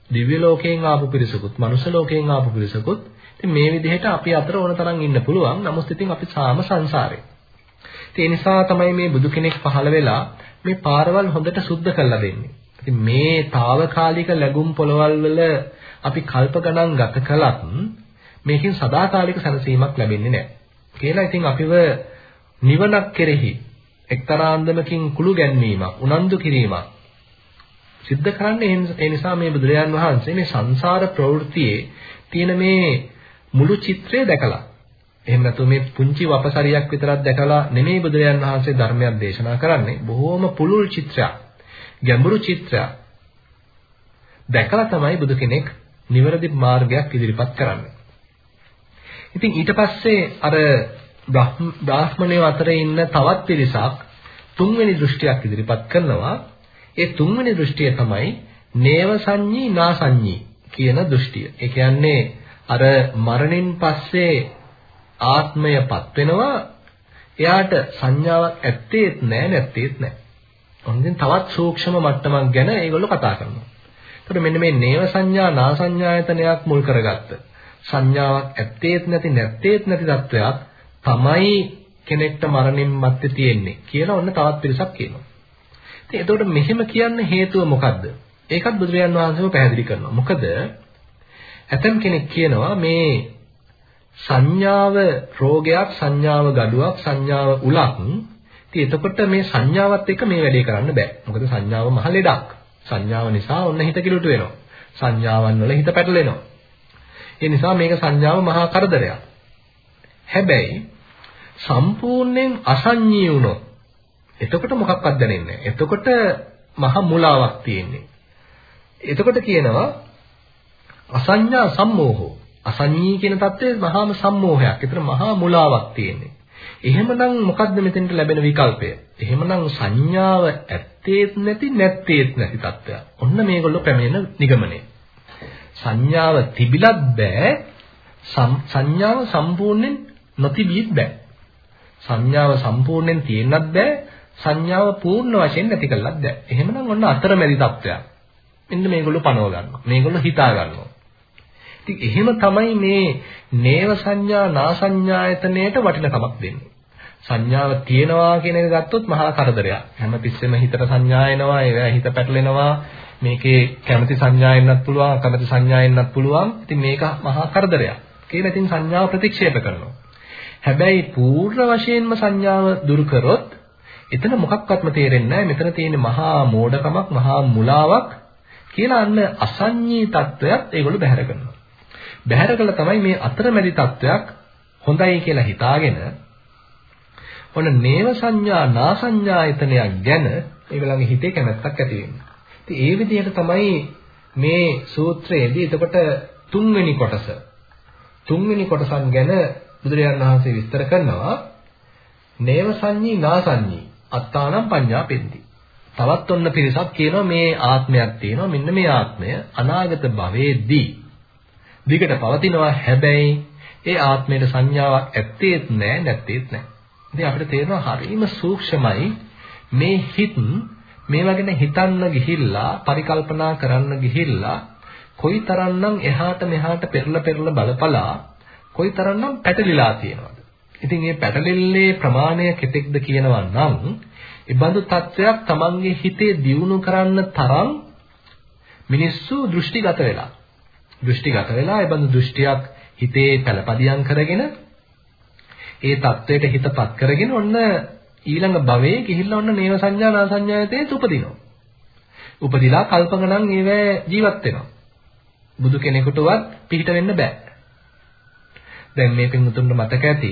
දිව්‍ය ලෝකයෙන් ආපු පිරිසකුත් මනුස්ස ලෝකයෙන් ආපු පිරිසකුත් ඉතින් මේ විදිහට අපි අතර ඕන තරම් ඉන්න පුළුවන්. නමුත් ඉතින් අපි සාම සංසාරේ. ඒ නිසා තමයි මේ බුදු කෙනෙක් පහළ වෙලා මේ පාරවල් හොඳට සුද්ධ කරලා දෙන්නේ. ඉතින් මේ తాවකාලික ලැබුම් පොළවල් වල අපි කල්ප ගණන් ගත කළත් මේකෙන් සදාකාලික සැනසීමක් ලැබෙන්නේ නැහැ. කියලා ඉතින් අපිව නිවනක් කෙරෙහි එක්තරා අන්දමකින් කුළු ගැන්වීමක්, උනන්දු කිරීමක් සිද්ධ කරන්නේ ඒ නිසා මේ බුදුරජාන් වහන්සේ මේ සංසාර ප්‍රවෘත්තියේ තියෙන මේ මුළු චිත්‍රය දැකලා එහෙම නැතු මේ පුංචි වපසරියක් විතරක් දැකලා නෙමෙයි බුදුරජාන් වහන්සේ ධර්මයක් දේශනා කරන්නේ බොහෝම පුළුල් චිත්‍රයක් ගැඹුරු චිත්‍රයක් දැකලා තමයි බුදු කෙනෙක් නිවැරදි මාර්ගයක් ඉදිරිපත් කරන්නේ ඉතින් ඊට පස්සේ අර බ්‍රාහ්මණයෝ අතරේ ඉන්න තවත් පිරිසක් තුන්වෙනි දෘෂ්ටියක් ඉදිරිපත් කරනවා ඒ තුන්වෙනි දෘෂ්ටිය තමයි නේව සංඤී නාසංඤී කියන දෘෂ්ටිය. ඒ කියන්නේ අර මරණින් පස්සේ ආත්මයපත් වෙනවා එයාට සංඥාවක් ඇත්තේත් නැහැ නැත්තේත් නැහැ. ඔන්දින් තවත් සූක්ෂම මට්ටමක් ගැන ඒගොල්ලෝ කතා කරනවා. එතකොට මෙන්න මේ නේව සංඥා නාසඤ්ඤායතනයක් මුල් කරගත්ත සංඥාවක් ඇත්තේත් නැති නැත්තේත් නැති තත්වයක් තමයි කෙනෙක්ට මරණින් මත්තේ තියෙන්නේ කියලා ඔන්න තවත් පිරිසක් කියනවා. ඉතින් එතකොට මෙහෙම කියන්න හේතුව මොකද්ද? ඒකත් බුදුරජාන් වහන්සේම පැහැදිලි කරනවා. මොකද ඇතම් කෙනෙක් කියනවා මේ සංඥාව රෝගයක් සංඥාව gaduwak සංඥාව උලක් ඉතින් එතකොට මේ සංඥාවත් එක්ක මේ වැඩේ කරන්න බෑ මොකද සංඥාව මහ ලෙඩක් සංඥාව නිසා ඔන්න හිත කිලුට වෙනවා සංඥාවන් වල හිත පැටලෙනවා ඒ නිසා මේක සංඥාව මහා කරදරයක් හැබැයි සම්පූර්ණයෙන් අසංඤී වුණොත් එතකොට මොකක්වත් දැනෙන්නේ නැහැ එතකොට මහ මුලාවක් තියෙන්නේ එතකොට කියනවා අසඤ්ඤා සම්මෝහෝ අසඤ්ඤී කියන தත්ත්වය මහාම සම්මෝහයක්. ඒතර මහා මුලාවක් තියෙන්නේ. එහෙමනම් මොකද්ද මෙතෙන්ට ලැබෙන විකල්පය? එහෙමනම් සංඥාව ඇත්තේත් නැති නැත්තේත් නැති தත්ත්වයක්. ඔන්න මේගොල්ලෝ පැමිණෙන නිගමනය. සංඥාව තිබිලත් බෑ සංඥාව සම්පූර්ණයෙන් නොතිබීත් බෑ. සංඥාව සම්පූර්ණයෙන් තියෙන්නත් බෑ සංඥාව පූර්ණ වශයෙන් නැති කළත් බෑ. එහෙමනම් ඔන්න අතරමැදි தත්ත්වයක්. මෙන්න මේගොල්ලෝ පනව ගන්නවා. මේගොල්ලෝ හිතා ගන්නවා. ඉතින් එහෙම තමයි මේ නේව සංඥා නාසඤ්ඤායතනයට වටිනකමක් දෙන්නේ. සංඥාව තියෙනවා කියන එක ගත්තොත් මහා කරදරයක්. හැමතිස්සෙම හිතට සංඥා එනවා, ඒවා හිත පැටලෙනවා. මේකේ කැමැති සංඥා එන්නත් පුළුවන්, අකමැති සංඥා එන්නත් පුළුවන්. ඉතින් මේක මහා කරදරයක්. කියලා ඉතින් සංඥාව ප්‍රතික්ෂේප කරනවා. හැබැයි පූර්ණ වශයෙන්ම සංඥාව දුරු කරොත් එතන මොකක්වත්ම තේරෙන්නේ නැහැ. මෙතන තියෙන මහා මෝඩකමක්, මහා මුලාවක් කියලා අන්න අසංඤී තත්වයක් ඒගොල්ලෝ බැහැර කරනවා. බැහැර කළා තමයි මේ අතරමැදි තත්වයක් හොඳයි කියලා හිතාගෙන ඔන්න නේව සංඥා නාසඤ්ඤායතනයක් ගැන ඒගොල්ලන්ගේ හිතේ කැමැත්තක් ඇති වෙනවා. ඉතින් ඒ විදිහට තමයි මේ සූත්‍රයේදී එතකොට තුන්වෙනි කොටස. තුන්වෙනි කොටසන් ගැන බුදුරජාණන් වහන්සේ විස්තර කරනවා. නේව සංඤී නාසඤ්ඤී අත්තානම් පඤ්ඤා පෙන්ති. තවත් ඔන්න පිරිසක් කියනවා මේ ආත්මයක් තියෙනවා. මෙන්න මේ ආත්මය අනාගත භවයේදී දිගට පවතිනවා. හැබැයි ඒ ආත්මයට සංඥාවක් ඇත්තේත් නැහැ නැත්තේත් නැහැ. ඉතින් අපිට තේරෙනවා හරීම සූක්ෂමයි. මේ හිත් මේවා ගැන හිතන්න ගිහිල්ලා පරිකල්පනා කරන්න ගිහිල්ලා කොයිතරම්නම් එහාට මෙහාට පෙරලා පෙරලා බලපලා කොයිතරම්නම් පැටලිලා තියෙනවද? ඉතින් මේ පැටලෙල්ලේ ප්‍රමාණය කෙතෙක්ද කියනවා නම් ඒබඳු තත්වයක් Tamange හිතේ දියුණු කරන්න තරම් මිනිස්සු දෘෂ්ටිගත වෙලා දෘෂ්ටිගත වෙලා ඒබඳු දෘෂ්ටියක් හිතේ පළපදියම් කරගෙන ඒ தത്വයට හිතපත් කරගෙන ඔන්න ඊළඟ භවයේ ගිහිල්ලා ඔන්න නේව සංඥා නා සංඥායතේ උපදිනවා. උපදිලා කල්පගණන් ඒවැ ජීවත් වෙනවා. බුදු කෙනෙකුටවත් පිහිට වෙන්න බෑ. දැන් මේ පින්තුන්ට මතක ඇති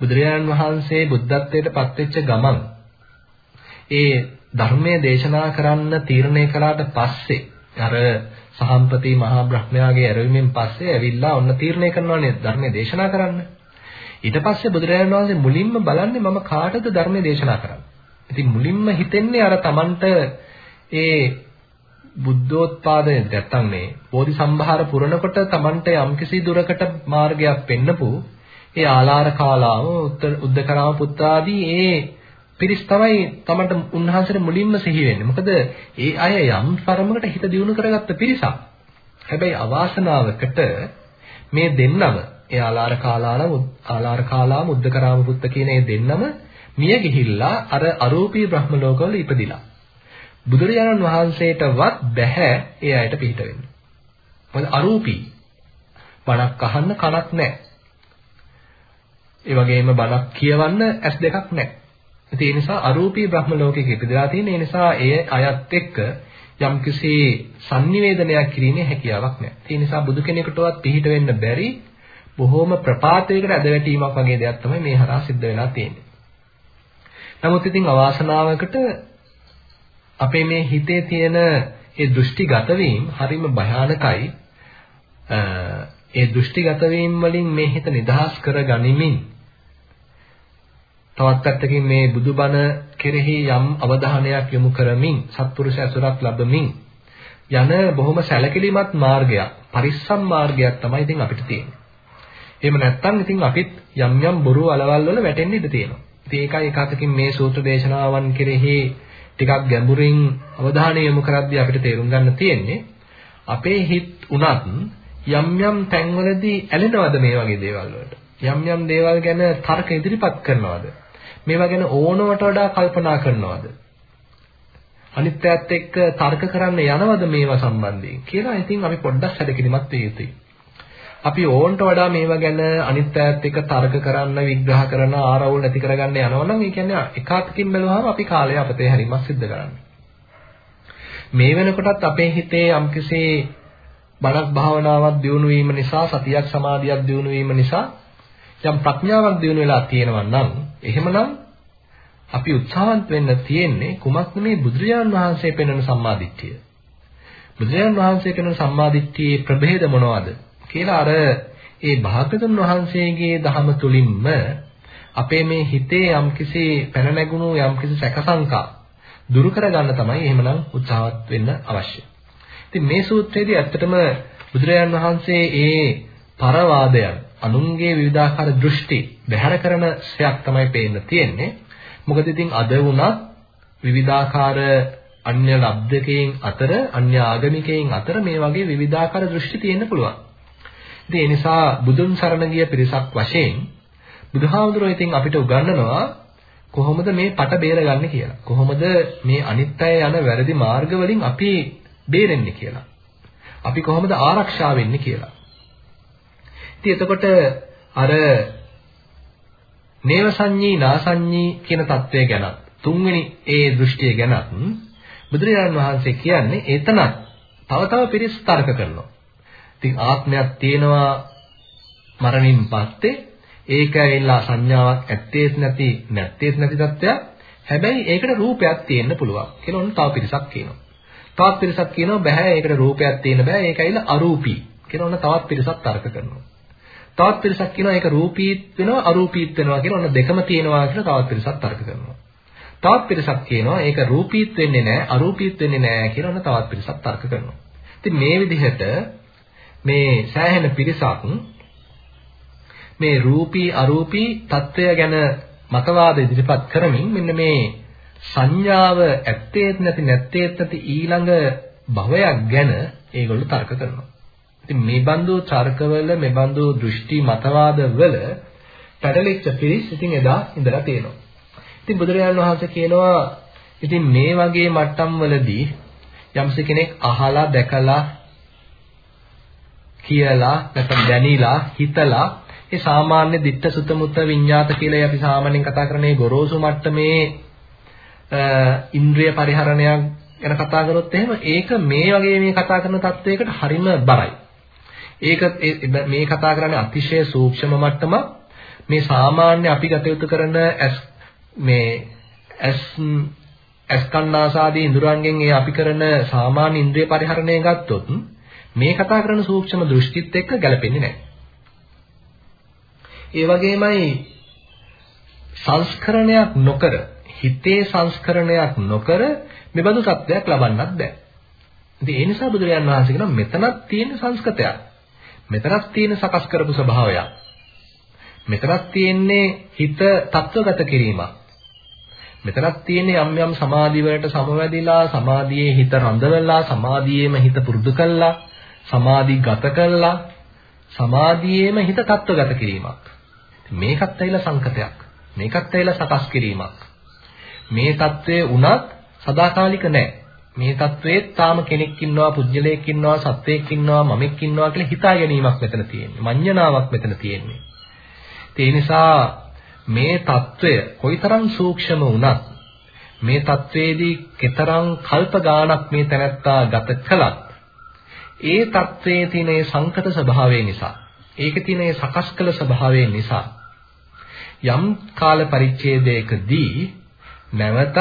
බුදුරජාණන් වහන්සේ බුද්ධත්වයට පත්වෙච්ච ගමන් ඒ ධර්මයේ දේශනා කරන්න තීරණය කළාට පස්සේ අර සහම්පති මහා බ්‍රහ්මයාගේ ඇරවීමෙන් පස්සේ ඇවිල්ලා ඔන්න තීරණය කරනවානේ ධර්මයේ දේශනා කරන්න. ඊට පස්සේ බුදුරජාණන් වහන්සේ මුලින්ම බලන්නේ මම කාටද ධර්මයේ දේශනා කරන්නේ. ඉතින් මුලින්ම හිතෙන්නේ අර Tamanට ඒ බුද්ධෝත්පාදය නැත්තම් මේ බෝධි සම්භාර පුරනකොට Tamanට යම්කිසි දුරකට මාර්ගයක් පෙන්නපු ඒ ආලාර කාලාව උද්දකරාම පුත්‍රාදී ඒ පිරිස් තමයි Tamanට උන්වහන්සේට මුලින්ම සිහි වෙන්නේ. මොකද ඒ අය යම් තරමකට හිත දියුණු කරගත්ත පිරිසක්. හැබැයි අවාසනාවකට මේ දෙන්නම ඒ ආලාර කාලාම ආලාර කාලාම උද්දකරාම පුත්ත කියන ඒ දෙන්නම මිය ගිහිල්ලා අර අරූපී බ්‍රහ්ම ලෝකවල ඉපදිලා. බුදුරජාණන් වහන්සේටවත් බැහැ ඒ අයට පිහිට වෙන්න. මොකද අරූපී බණක් අහන්න කනක් නැහැ. ඒ වගේම බණක් කියවන්න ඇස් දෙකක් නැහැ. ඒ නිසා අරූපී බ්‍රහ්ම ලෝකයක ඉපදලා තියෙන ඒ නිසා ඒ අයත් එක්ක යම්කිසි sannivedanayak කිරීමේ හැකියාවක් නැහැ. ඒ නිසා බුදු කෙනෙකුටවත් පිහිට වෙන්න බැරි බොහෝම ප්‍රපාතයකට ඇදවැටීමක් වගේ දෙයක් තමයි මේ හරහා සිද්ධ වෙලා තියෙන්නේ. නමුත් ඉතින් අවාසනාවකට අපේ මේ හිතේ තියෙන ඒ දෘෂ්ටිගත වීම හරිම භයානකයි. ඒ දෘෂ්ටිගත වීම වලින් මේ හිත නිදහස් කර ගනිමින් තවත් පැත්තකින් මේ බුදුබණ කෙරෙහි යම් අවධානයක් යොමු කරමින් සත්පුරුෂ ඇසුරක් ලැබමින් යන බොහොම සැලකිලිමත් මාර්ගයක් පරිස්සම් මාර්ගයක් තමයි ඉතින් අපිට තියෙන්නේ. එහෙම නැත්නම් ඉතින් අපිත් යම් යම් බොරු අලවල් වල වැටෙන්න ඉඩ තියෙනවා. ඉතින් ඒකයි එකතකින් මේ සූත්‍ර දේශනාවන් කෙරෙහි ටිකක් ගැඹුරින් අවධානය යොමු කරද්දී අපිට තේරුම් ගන්න තියෙන්නේ අපේ හිත් උනත් යම් යම් තැන්වලදී ඇලෙනවද මේ වගේ දේවල් වලට? යම් යම් දේවල් ගැන තර්ක ඉදිරිපත් කරනවද? මේවා ගැන ඕනවට වඩා කල්පනා කරනවද? අනිත්‍යයත් එක්ක තර්ක කරන්න යනවද මේවා සම්බන්ධයෙන් කියලා ඉතින් අපි පොඩ්ඩක් සැලකිලිමත් වෙ යුතුයි. අපි ඕන්ට වඩා මේවා ගැන අනිත්‍යයත් එක්ක තර්ක කරන්න විග්‍රහ කරන ආරවුල් නැති කරගන්න යනවනම් ඒ කියන්නේ එකාතකින් බැලුවාම අපි කාලය අපතේ හැරීමක් සිද්ධ කරන්නේ. මේ වෙනකොටත් අපේ හිතේ යම්කිසි බණක් භාවනාවක් දියුණු වීම නිසා සතියක් සමාධියක් දියුණු වීම නිසා යම් ප්‍රඥාවක් දිනු වෙලා තියෙනවා නම් එහෙමනම් අපි උත්සාහවත් වෙන්න තියෙන්නේ කුමක්ද මේ බුදුරජාන් වහන්සේ පෙන්වන සම්මාදිට්ඨිය. බුදුරජාන් වහන්සේ පෙන්වන සම්මාදිට්ඨියේ ප්‍රභේද මොනවද කියලා අර ඒ භාගතුන් වහන්සේගේ දහම තුලින්ම අපේ මේ හිතේ යම්කිසි පැන නැගුණු යම්කිසි සැකසංකා දුරු කරගන්න තමයි එහෙමනම් උත්සාහවත් වෙන්න අවශ්‍ය. ඉතින් මේ සූත්‍රයේදී ඇත්තටම බුදුරජාන් වහන්සේ ඒ පරවාදයන් අනුන්ගේ විවිධාකාර දෘෂ්ටි බැහැර කරන සයක් තමයි පේන්න තියෙන්නේ. මොකද ඉතින් අද වුණත් විවිධාකාර අන්‍ය ලබ්ධකයන් අතර අන්‍ය ආගමිකයන් අතර මේ වගේ විවිධාකාර දෘෂ්ටි තියෙන්න පුළුවන්. ඉතින් ඒ නිසා බුදුන් සරණ ගිය පිරිසක් වශයෙන් බුදුහාමුදුරුවෝ ඉතින් අපිට උගන්වනවා කොහොමද මේ පට බේරගන්නේ කියලා. කොහොමද මේ අනිත්‍ය යන වැරදි මාර්ග වලින් අපි බේරෙන්නේ කියලා. අපි කොහොමද ආරක්ෂා වෙන්නේ කියලා. ඉතින් එතකොට අර නේව සංඤී නාසංඤී කියන தත්වය ගැන තුන්වෙනි ඒ දෘෂ්ටිය ගැනත් බුදුරජාණන් වහන්සේ කියන්නේ එතනත් තව තව පිරිස් තර්ක කරනවා. ඉතින් ආත්මයක් තියෙනවා මරණින් පස්සේ ඒක ඇවිල්ලා සංඥාවක් ඇත්තේත් නැති නැත්තේත් නැති තත්ත්වයක්. හැබැයි ඒකට රූපයක් තියෙන්න පුළුවන් කියලා ඔන්න තව පිරිසක් කියනවා. තවත් පිරිසක් කියනවා බෑ ඒකට රූපයක් තියෙන්න බෑ ඒක ඇවිල්ලා අරූපී කියලා ඔන්න තවත් පිරිසක් තර්ක කරනවා. තවත් පිරිසක් කියනවා ඒක රූපීත් වෙනවා අරූපීත් වෙනවා කියලා ඔන්න දෙකම තියෙනවා කියලා තවත් පිරිසක් තර්ක කරනවා. තවත් පිරිසක් කියනවා ඒක රූපීත් වෙන්නේ නැහැ අරූපීත් වෙන්නේ නැහැ කියලා ඔන්න තවත් පිරිසක් තර්ක කරනවා. ඉතින් මේ විදිහට මේ සෑහෙන පිරිසක් මේ රූපී අරූපී తত্ত্বය ගැන මතවාද ඉදිරිපත් කරමින් මෙන්න මේ සංඥාව ඇත්තේත් නැති නැත්තේත් නැති ඊළඟ භවයක් ගැන ඒගොල්ලෝ තර්ක කරනවා. ඉතින් මේ බඳු තර්කවල මේ බඳු දෘෂ්ටි මතවාදවල පැටලිච්ච පිරිස් ඉතින් එදා ඉඳලා තියෙනවා. ඉතින් බුදුරජාණන් වහන්සේ කියනවා ඉතින් මේ වගේ මට්ටම් වලදී යම්ස කෙනෙක් අහලා දැකලා කියලා නැත්නම් දැනීලා හිතලා ඒ සාමාන්‍ය ditta sutta mutta විඤ්ඤාත කියලා අපි සාමාන්‍යයෙන් කතා කරන්නේ ගොරෝසු මට්ටමේ ඉන්ද්‍රිය පරිහරණයක් ගැන කතා කරොත් එහෙම ඒක මේ වගේ මේ කතා කරන තත්වයකට හරිම බරයි. ඒක මේ කතා කරන්නේ අතිශය සූක්ෂම මට්ටම මේ සාමාන්‍ය අපි ගත යුතු කරන ඇස් මේ ඇස් ඇස් කන්නාසාදී ඉඳුරන්ගෙන් ඒ අපි කරන සාමාන්‍ය ඉන්ද්‍රිය පරිහරණය ගත්තොත් මේ කතා කරන සූක්ෂම දෘෂ්ටිත් එක්ක ගැලපෙන්නේ නැහැ. ඒ වගේමයි සංස්කරණයක් නොකර හිතේ සංස්කරණයක් නොකර මෙබඳු සත්‍යයක් ලබන්නත් බෑ. ඉතින් ඒ නිසා බුදුරජාන් වහන්සේ කියනවා මෙතනක් තියෙන සංස්කෘතයක්. මෙතනක් තියෙන සකස් කරපු ස්වභාවයක්. මෙතනක් තියෙන්නේ හිත තත්වගත කිරීමක්. මෙතනක් තියෙන්නේ යම් යම් සමාධි වලට සමවැදිලා සමාධියේ හිත රඳවලා සමාධියේම හිත පුරුදු කළා සමාධිගත කළා සමාධියේම හිත තත්වගත කිරීමක්. මේකත් ඇවිල්ලා සංකතයක්. මේකත් ඇවිල්ලා සකස් කිරීමක්. මේ தત્ත්වය උනත් සදාකාලික නැහැ. මේ தત્ත්වයේ තාම කෙනෙක් ඉන්නවා, පුජ්‍යලයක් ඉන්නවා, සත්වයක් ඉන්නවා, මමෙක් ඉන්නවා කියලා හිතා ගැනීමක් මෙතන තියෙන්නේ. මඤ්ඤණාවක් මෙතන තියෙන්නේ. ඒ නිසා මේ తত্ত্বය කොයිතරම් සූක්ෂම වුණත් මේ తත්වේදී කතරම් කල්ප ගාණක් මේ තැනැත්තා ගත කළත් ඒ తත්වයේ තියෙන සංකත ස්වභාවය නිසා ඒකේ තියෙන සකස් කළ ස්වභාවය නිසා යම් කාල පරිච්ඡේදයකදී නැවතත්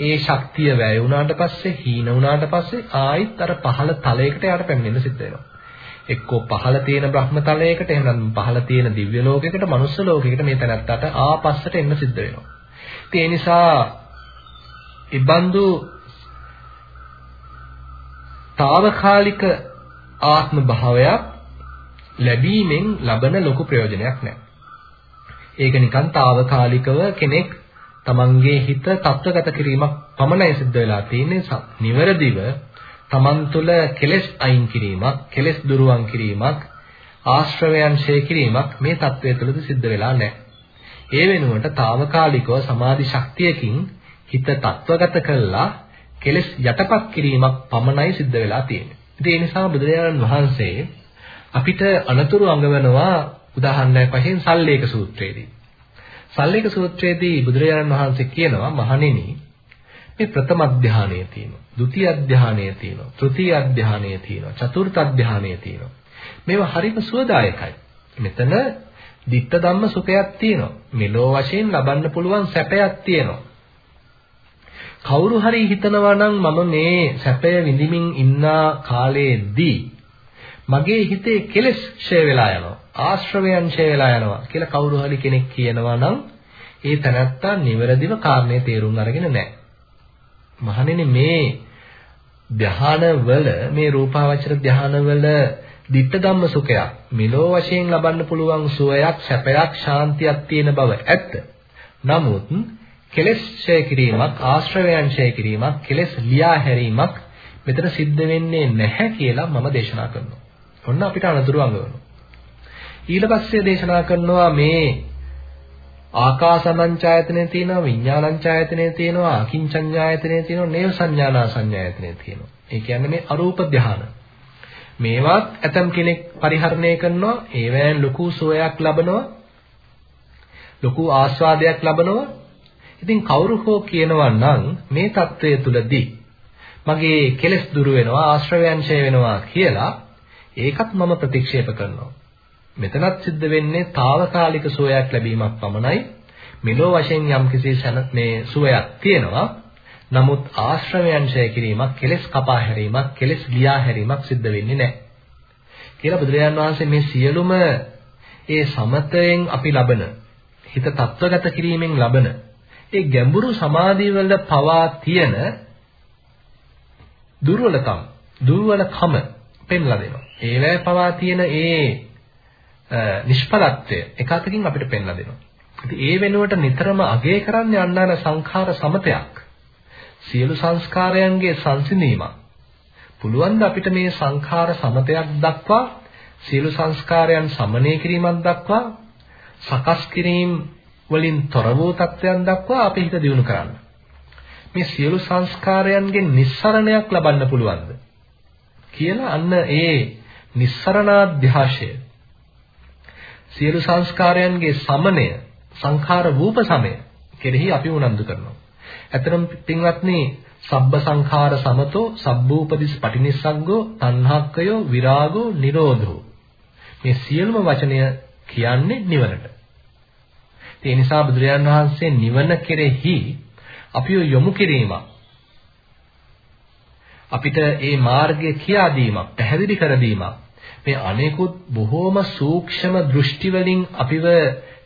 ඒ ශක්තිය වැය වුණාට පස්සේ හීන වුණාට පස්සේ ආයිත් අර පහළ තලයකට යාට පැමිණෙන්න සිද්ධ වෙනවා. එක්කෝ පහළ තියෙන බ්‍රහ්ම තලයකට එහෙනම් පහළ තියෙන දිව්‍ය ලෝකයකට මනුස්ස ලෝකයකට මේ තැනත්තට ආපස්සට එන්න සිද්ධ වෙනවා. ඒ නිසා ඉබඳු తాවකාලික ආත්ම භාවයක් ලැබීමෙන් ලබන ලොකු ප්‍රයෝජනයක් නැහැ. ඒක නිකන් తాවකාලිකව කෙනෙක් තමන්ගේ හිත තත්වගත කිරීමක් පමණයි සිද්ධ වෙලා තියෙන්නේ. නිවැරදිව තමන් තුළ කෙලෙස් අයින් කිරීමක්, කෙලෙස් දුරුවන් කිරීමක්, ආශ්‍රවයන් ශේ කිරීමක් මේ தත්වය තුළදී සිද්ධ වෙලා නැහැ. ඒ වෙනුවට తాවකාලිකව සමාධි ශක්තියකින් හිත තත්වගත කළා කෙලෙස් යටපත් කිරීමක් පමණයි සිද්ධ වෙලා තියෙන්නේ. ඉතින් ඒ නිසා බුදුරජාණන් වහන්සේ අපිට අනතුරු අඟවනවා උදාහරණයක් වශයෙන් සල්ලේක සූත්‍රයේදී. සල්ලේක සූත්‍රයේදී බුදුරජාණන් වහන්සේ කියනවා මහණෙනි මේ ප්‍රථම අධ්‍යානය තියෙනවා. ဒုတိ ය අධ්‍යානය තියෙනවා. තෘතීය අධ්‍යානය තියෙනවා. චතුර්ථ අධ්‍යානය තියෙනවා. මේවා හරිම සුවදායකයි. මෙතන ditta ධම්ම සුඛයක් තියෙනවා. මෙලෝ වශයෙන් ලබන්න පුළුවන් සැපයක් තියෙනවා. කවුරු හරි හිතනවා නම් මම මේ සැපය විඳිමින් ඉන්න කාලයේදී මගේ හිතේ කෙලෙස් ඡය වෙලා යනවා. ආශ්‍රවයන් ඡය වෙලා යනවා කියලා කවුරු හරි කෙනෙක් කියනවා නම් ඒ තැනත්තා නිවැරදිව කාරණේ තේරුම් අරගෙන නැහැ. මහණෙනි මේ ධානවල මේ රූපාවචර ධානවල ditta ධම්ම සුඛයක් මෙලෝ වශයෙන් ලබන්න පුළුවන් සුවයක් සැපයක් ශාන්තියක් තියෙන බව ඇත්ත. නමුත් කෙලෙස් ඡය කිරීමක් ආශ්‍රවයන් ඡය කිරීමක් කෙලෙස් ලියා හැරීමක් මෙතන සිද්ධ වෙන්නේ නැහැ කියලා මම දේශනා කරනවා. ඔන්න අපිට අනතුරු අඟවනවා. ඊට පස්සේ දේශනා කරනවා මේ ආකාසමංචායතනෙ තියෙනවා විඥානංචායතනෙ තියෙනවා අකින්චඤ්ඤායතනෙ තියෙනවා නේව සංඥානා සංඥායතනෙ තියෙනවා. ඒ කියන්නේ මේ අරූප ධාන. මේවත් ඇතම් කෙනෙක් පරිහරණය කරනවා ඒවැයෙන් ලොකු සෝයක් ලබනවා ලොකු ආස්වාදයක් ලබනවා ඉතින් කවුරු හෝ කියනවා නම් මේ தত্ত্বය තුලදී මගේ කෙලෙස් දුරු වෙනවා ආශ්‍රවයන් ඡය වෙනවා කියලා ඒකත් මම ප්‍රතික්ෂේප කරනවා. මෙතනත් සිද්ධ වෙන්නේ తాවකාලික සෝයක් ලැබීමක් පමණයි. මෙලෝ වශයෙන් යම්කිසි මේ සෝයක් තියෙනවා. නමුත් ආශ්‍රවයන් ඡය කිරීමක් කෙලෙස් කපා හැරීමක් කෙලෙස් ගියා හැරීමක් සිද්ධ වෙන්නේ නැහැ. කියලා බුදුරජාන් වහන්සේ මේ සියලුම ඒ සමතයෙන් අපි ලබන හිත තත්වගත කිරීමෙන් ලබන ඒ ගැඹුරු සමාධිය වල පවා තියෙන දුර්වලකම්, දුර්වලකම පෙන්ලා දෙනවා. ඒවැය පවා තියෙන ඒ නිෂ්පලත්වය එක අතකින් අපිට පෙන්ලා දෙනවා. ඉතින් ඒ වෙනුවට නිතරම අගය කරන්නේ අන්න සංඛාර සමතයක්. සියලු සංස්කාරයන්ගේ සංසිඳීමක්. පුළුවන් ද අපිට මේ සංඛාර සමතයක් දක්වා සියලු සංස්කාරයන් සමනය කිරීමක් දක්වා සකස් කිරීම වලින් තොර වූ තත්වයන් දක්වා අපි හිත දියුණු කරන්න. මේ සියලු සංස්කාරයන්ගෙන් නිස්සරණයක් ලබන්න පුළුවන්ද කියලා අන්න ඒ නිස්සරණාධ්‍යාශය සියලු සංස්කාරයන්ගේ සමනය සංඛාර රූප සමය කෙරෙහි අපි උනන්දු කරනවා. ඇතරම් පින්වත්නි සබ්බ සංඛාර සමතෝ සබ්බූපදිස් පටිනිස්සග්ගෝ තණ්හක්කයෝ විරාගෝ නිරෝධෝ මේ සියලුම වචනය කියන්නේ නිවනට. ඒ නිසා බුදුරජාන් වහන්සේ නිවන කෙරෙහි අපිව යොමු කිරීමක් අපිට ඒ මාර්ගය කියා දීමක් පැහැදිලි කර දීමක්. මේ අනේකුත් බොහෝම සූක්ෂම දෘෂ්ටි වලින් අපිව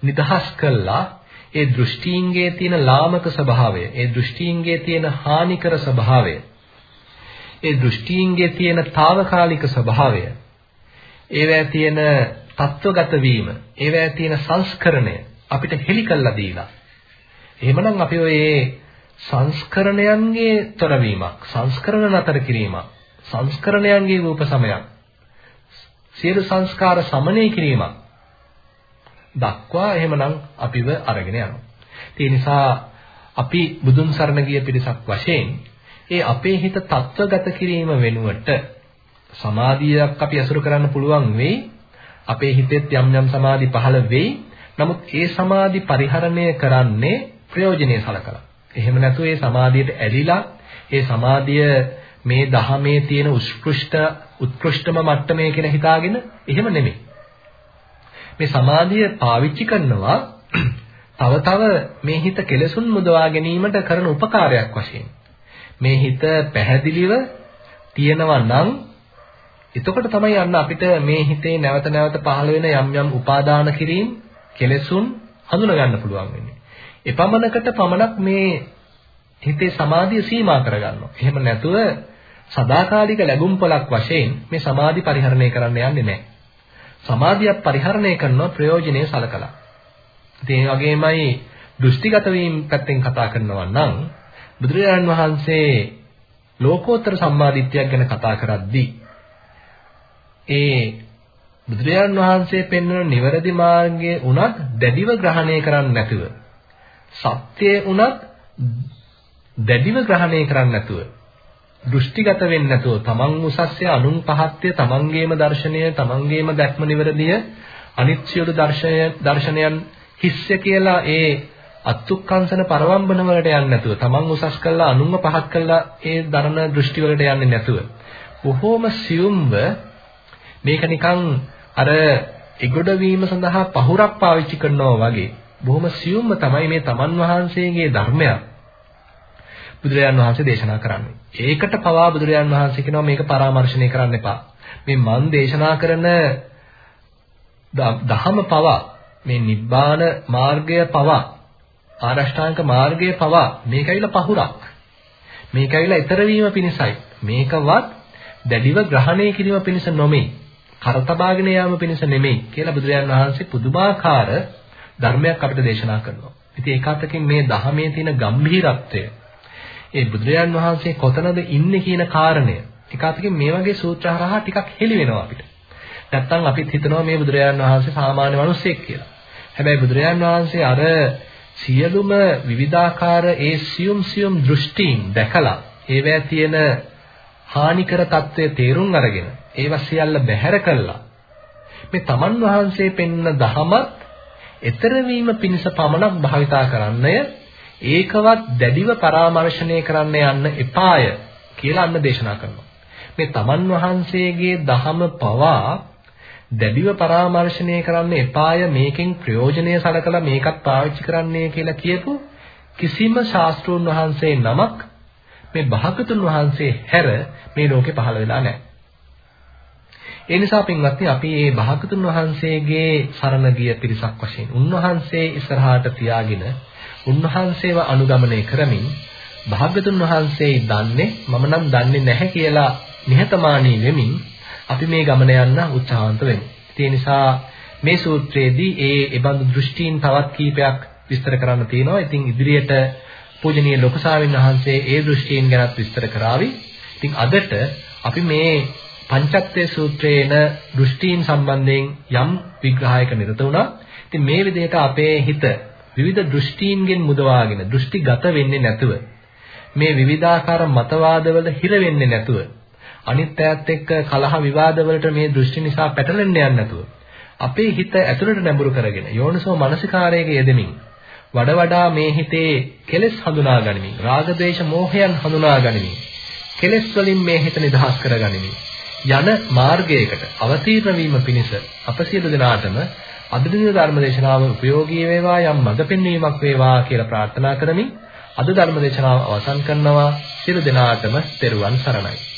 නිදහස් කළා. ඒ දෘෂ්ටීන්ගේ තියෙන ලාමක ස්වභාවය ඒ දෘෂ්ටීන්ගේ තියෙන හානිකර ස්වභාවය ඒ දෘෂ්ටීන්ගේ තියෙන తాවකාලික ස්වභාවය ඒවැය තියෙන තත්වගත වීම ඒවැය තියෙන සංස්කරණය අපිට හෙලි කළා දීලා එහෙමනම් අපි ඔය සංස්කරණයන්ගේ තොරවීමක් සංස්කරණ නතර කිරීමක් සංස්කරණයන්ගේ රූපසමයක් සියලු සංස්කාර සමනය කිරීමක් දක්වා එහෙමනම් අපිව අරගෙන යනවා. ඒ නිසා අපි බුදුන් සරණ ගිය පිරිසක් වශයෙන් ඒ අපේ හිත තත්වගත කිරීම වෙනුවට සමාධියක් අපි අසුර කරන්න පුළුවන් වෙයි. අපේ හිතෙත් යම් යම් සමාධි පහළ වෙයි. නමුත් ඒ සමාධි පරිහරණය කරන්නේ ප්‍රයෝජනෙයි සලකලා. එහෙම නැතු ඒ සමාධියට ඇලිලා ඒ සමාධිය මේ දහමේ තියෙන උත්කෘෂ්ඨ උත්කෘෂ්ඨම මට්ටමේ කියලා හිතාගෙන එහෙම නෙමෙයි. මේ සමාධිය පාවිච්චි කරනවා තව තව මේ හිත කෙලසුන් මුදවා ගැනීමට කරන උපකාරයක් වශයෙන්. මේ හිත පැහැදිලිව තියෙනවා නම් එතකොට තමයි යන්න අපිට මේ හිතේ නැවත නැවත පහළ වෙන යම් යම් උපාදාන කිරීම කෙලසුන් හඳුනා ගන්න පුළුවන් වෙන්නේ. එපමණකට පමණක් මේ හිතේ සමාධිය සීමා කරගන්නවා. එහෙම නැතුව සදාකාලික ලැබුම් පොලක් වශයෙන් මේ සමාධි පරිහරණය කරන්න යන්නේ නැහැ. සමාධියක් පරිහරණය කරන ප්‍රයෝජනෙයි සලකලා. ඉතින් ඒ වගේමයි දෘෂ්ටිගත වීම පැත්තෙන් කතා කරනවා නම් බුදුරජාණන් වහන්සේ ලෝකෝත්තර සම්මාදිට්ඨියක් ගැන කතා කරද්දී ඒ බුදුරජාණන් වහන්සේ පෙන්වන නිවැරදි මාර්ගයේ උනත් දැඩිව ග්‍රහණය කරන්නේ නැතුව සත්‍යයේ උනත් දැඩිව ග්‍රහණය කරන්නේ නැතුව දෘෂ්ටිගත වෙන්නේ නැතුව තමන් උසස්ය අනුන් පහත්ය තමන්ගේම දර්ශනය තමන්ගේම දැක්ම නිවැරදිය අනිත් සියලු දර්ශනය දර්ශනයන් හිස්ය කියලා ඒ අත්ුක්කංශන පරවම්බන වලට යන්නේ නැතුව තමන් උසස් කළා අනුන්ව පහත් කළා ඒ දරන දෘෂ්ටි වලට යන්නේ නැතුව. බොහෝම සියුම්ව මේක නිකන් අර එගොඩ වීම සඳහා පහුරක් පාවිච්චි කරනවා වගේ බොහොම සියුම්ව තමයි මේ තමන් වහන්සේගේ ධර්මයක් බුදුරජාන් වහන්සේ දේශනා කරන්නේ. ඒකට පවා බුදුරජාන් වහන්සේ කියනවා මේක පරාමර්ශණය කරන්න එපා. මේ මන් දේශනා කරන දහම පවා මේ නිබ්බාන මාර්ගය පවා ආරෂ්ඨාංග මාර්ගය පවා මේකයිලා පහුරක්. මේකයිලා ඊතර වීම පිණිසයි. මේකවත් දැඩිව ග්‍රහණය කිරීම පිණිස නොමේ. කරතබාගෙන යාම පිණිස නෙමෙයි කියලා බුදුරජාන් වහන්සේ පුදුමාකාර ධර්මයක් අපිට දේශනා කරනවා. ඉතින් ඒකතකින් මේ ධහමේ තියෙන ගැඹීරත්වය ඒ බුදුරජාන් වහන්සේ කොතනද ඉන්නේ කියන කාරණය එකwidehatකින් මේ වගේ සූත්‍ර හරහා ටිකක් හෙළි වෙනවා අපිට. නැත්තම් අපිත් හිතනවා මේ බුදුරජාන් වහන්සේ සාමාන්‍ය මිනිසෙක් කියලා. හැබැයි බුදුරජාන් වහන්සේ අර සියලුම විවිධාකාර ඒ සියුම් සියුම් දෘෂ්ටීන් දැකලා ඒවැය තියෙන හානිකර తත්වයේ තේරුම් අරගෙන ඒවා සියල්ල බැහැර කළා. මේ තමන් වහන්සේ පෙන්න දහමත් ඊතර වීම පිණිස පමණක් භාවිතා කරන්නය ඒකවත් දැඩිව පරාමර්ශණය කරන්න යන්න එපාය කියලා අන්න දේශනා කරනවා. මේ තමන් වහන්සේගේ දහම පවා දැඩිව පරාමර්ශණය කරන්න එපාය මේකෙන් ප්‍රයෝජනය සලකලා මේකත් පාවිච්චි කරන්නය කියලා කියපු කිසිම ශාස්ත්‍රූන් වහන්සේ නමක් මේ භාගතුන් වහන්සේ හැර මේ ලෝකේ පහළ වෙලා නැහැ. ඒ නිසා පින්වත්නි අපි මේ භාගතුන් වහන්සේගේ සරණ ගිය පිරිසක් වශයෙන් උන්වහන්සේ ඉස්සරහාට තියාගෙන උන්වහන්සේව අනුගමනය කරමින් භාග්‍යතුන් වහන්සේ දන්නේ මම නම් දන්නේ නැහැ කියලා නිහතමානී වෙමින් අපි මේ ගමන යන්න උත්සාහන්ත වෙමු. ඒ නිසා මේ සූත්‍රයේදී ඒ ඒබඳු දෘෂ්ටීන් තවත් කීපයක් විස්තර කරන්න තියෙනවා. ඉතින් ඉදිරියට පූජනීය ලොකු ශාවින් වහන්සේ ඒ දෘෂ්ටීන් ගැනත් විස්තර කරાવી. ඉතින් අදට අපි මේ පංචක්තේ සූත්‍රයේන දෘෂ්ටීන් සම්බන්ධයෙන් යම් විග්‍රහයක නිරත වුණා. ඉතින් මේ විදිහට අපේ හිත විවිධ දෘෂ්ටීන්ගෙන් මුදවාගෙන දෘෂ්ටිගත වෙන්නේ නැතුව මේ විවිධාකාර මතවාදවල හිර වෙන්නේ නැතුව අනිත් පැයත් එක්ක කලහ විවාදවලට මේ දෘෂ්ටි නිසා පැටලෙන්න යන්නේ නැතුව අපේ හිත ඇතුළට නැඹුරු කරගෙන යෝනිසෝ මනසිකාරයක යෙදෙමින් වඩ වඩා මේ හිතේ කෙලෙස් හඳුනා ගනිමින් රාග දේශ මෝහයන් හඳුනා ගනිමින් කෙලෙස් වලින් මේ හිත නිදහස් කර ගනිමින් යන මාර්ගයකට අවතීර්ණ වීම පිණිස අප සියලු දෙනාටම අද දින ධර්ම දේශනාව උපයෝගී වේවා යම් මඟ පෙන්වීමක් වේවා කියලා ප්‍රාර්ථනා කරමින් අද ධර්ම දේශනාව අවසන් කරනවා. සියලු දෙනාටම තෙරුවන් සරණයි.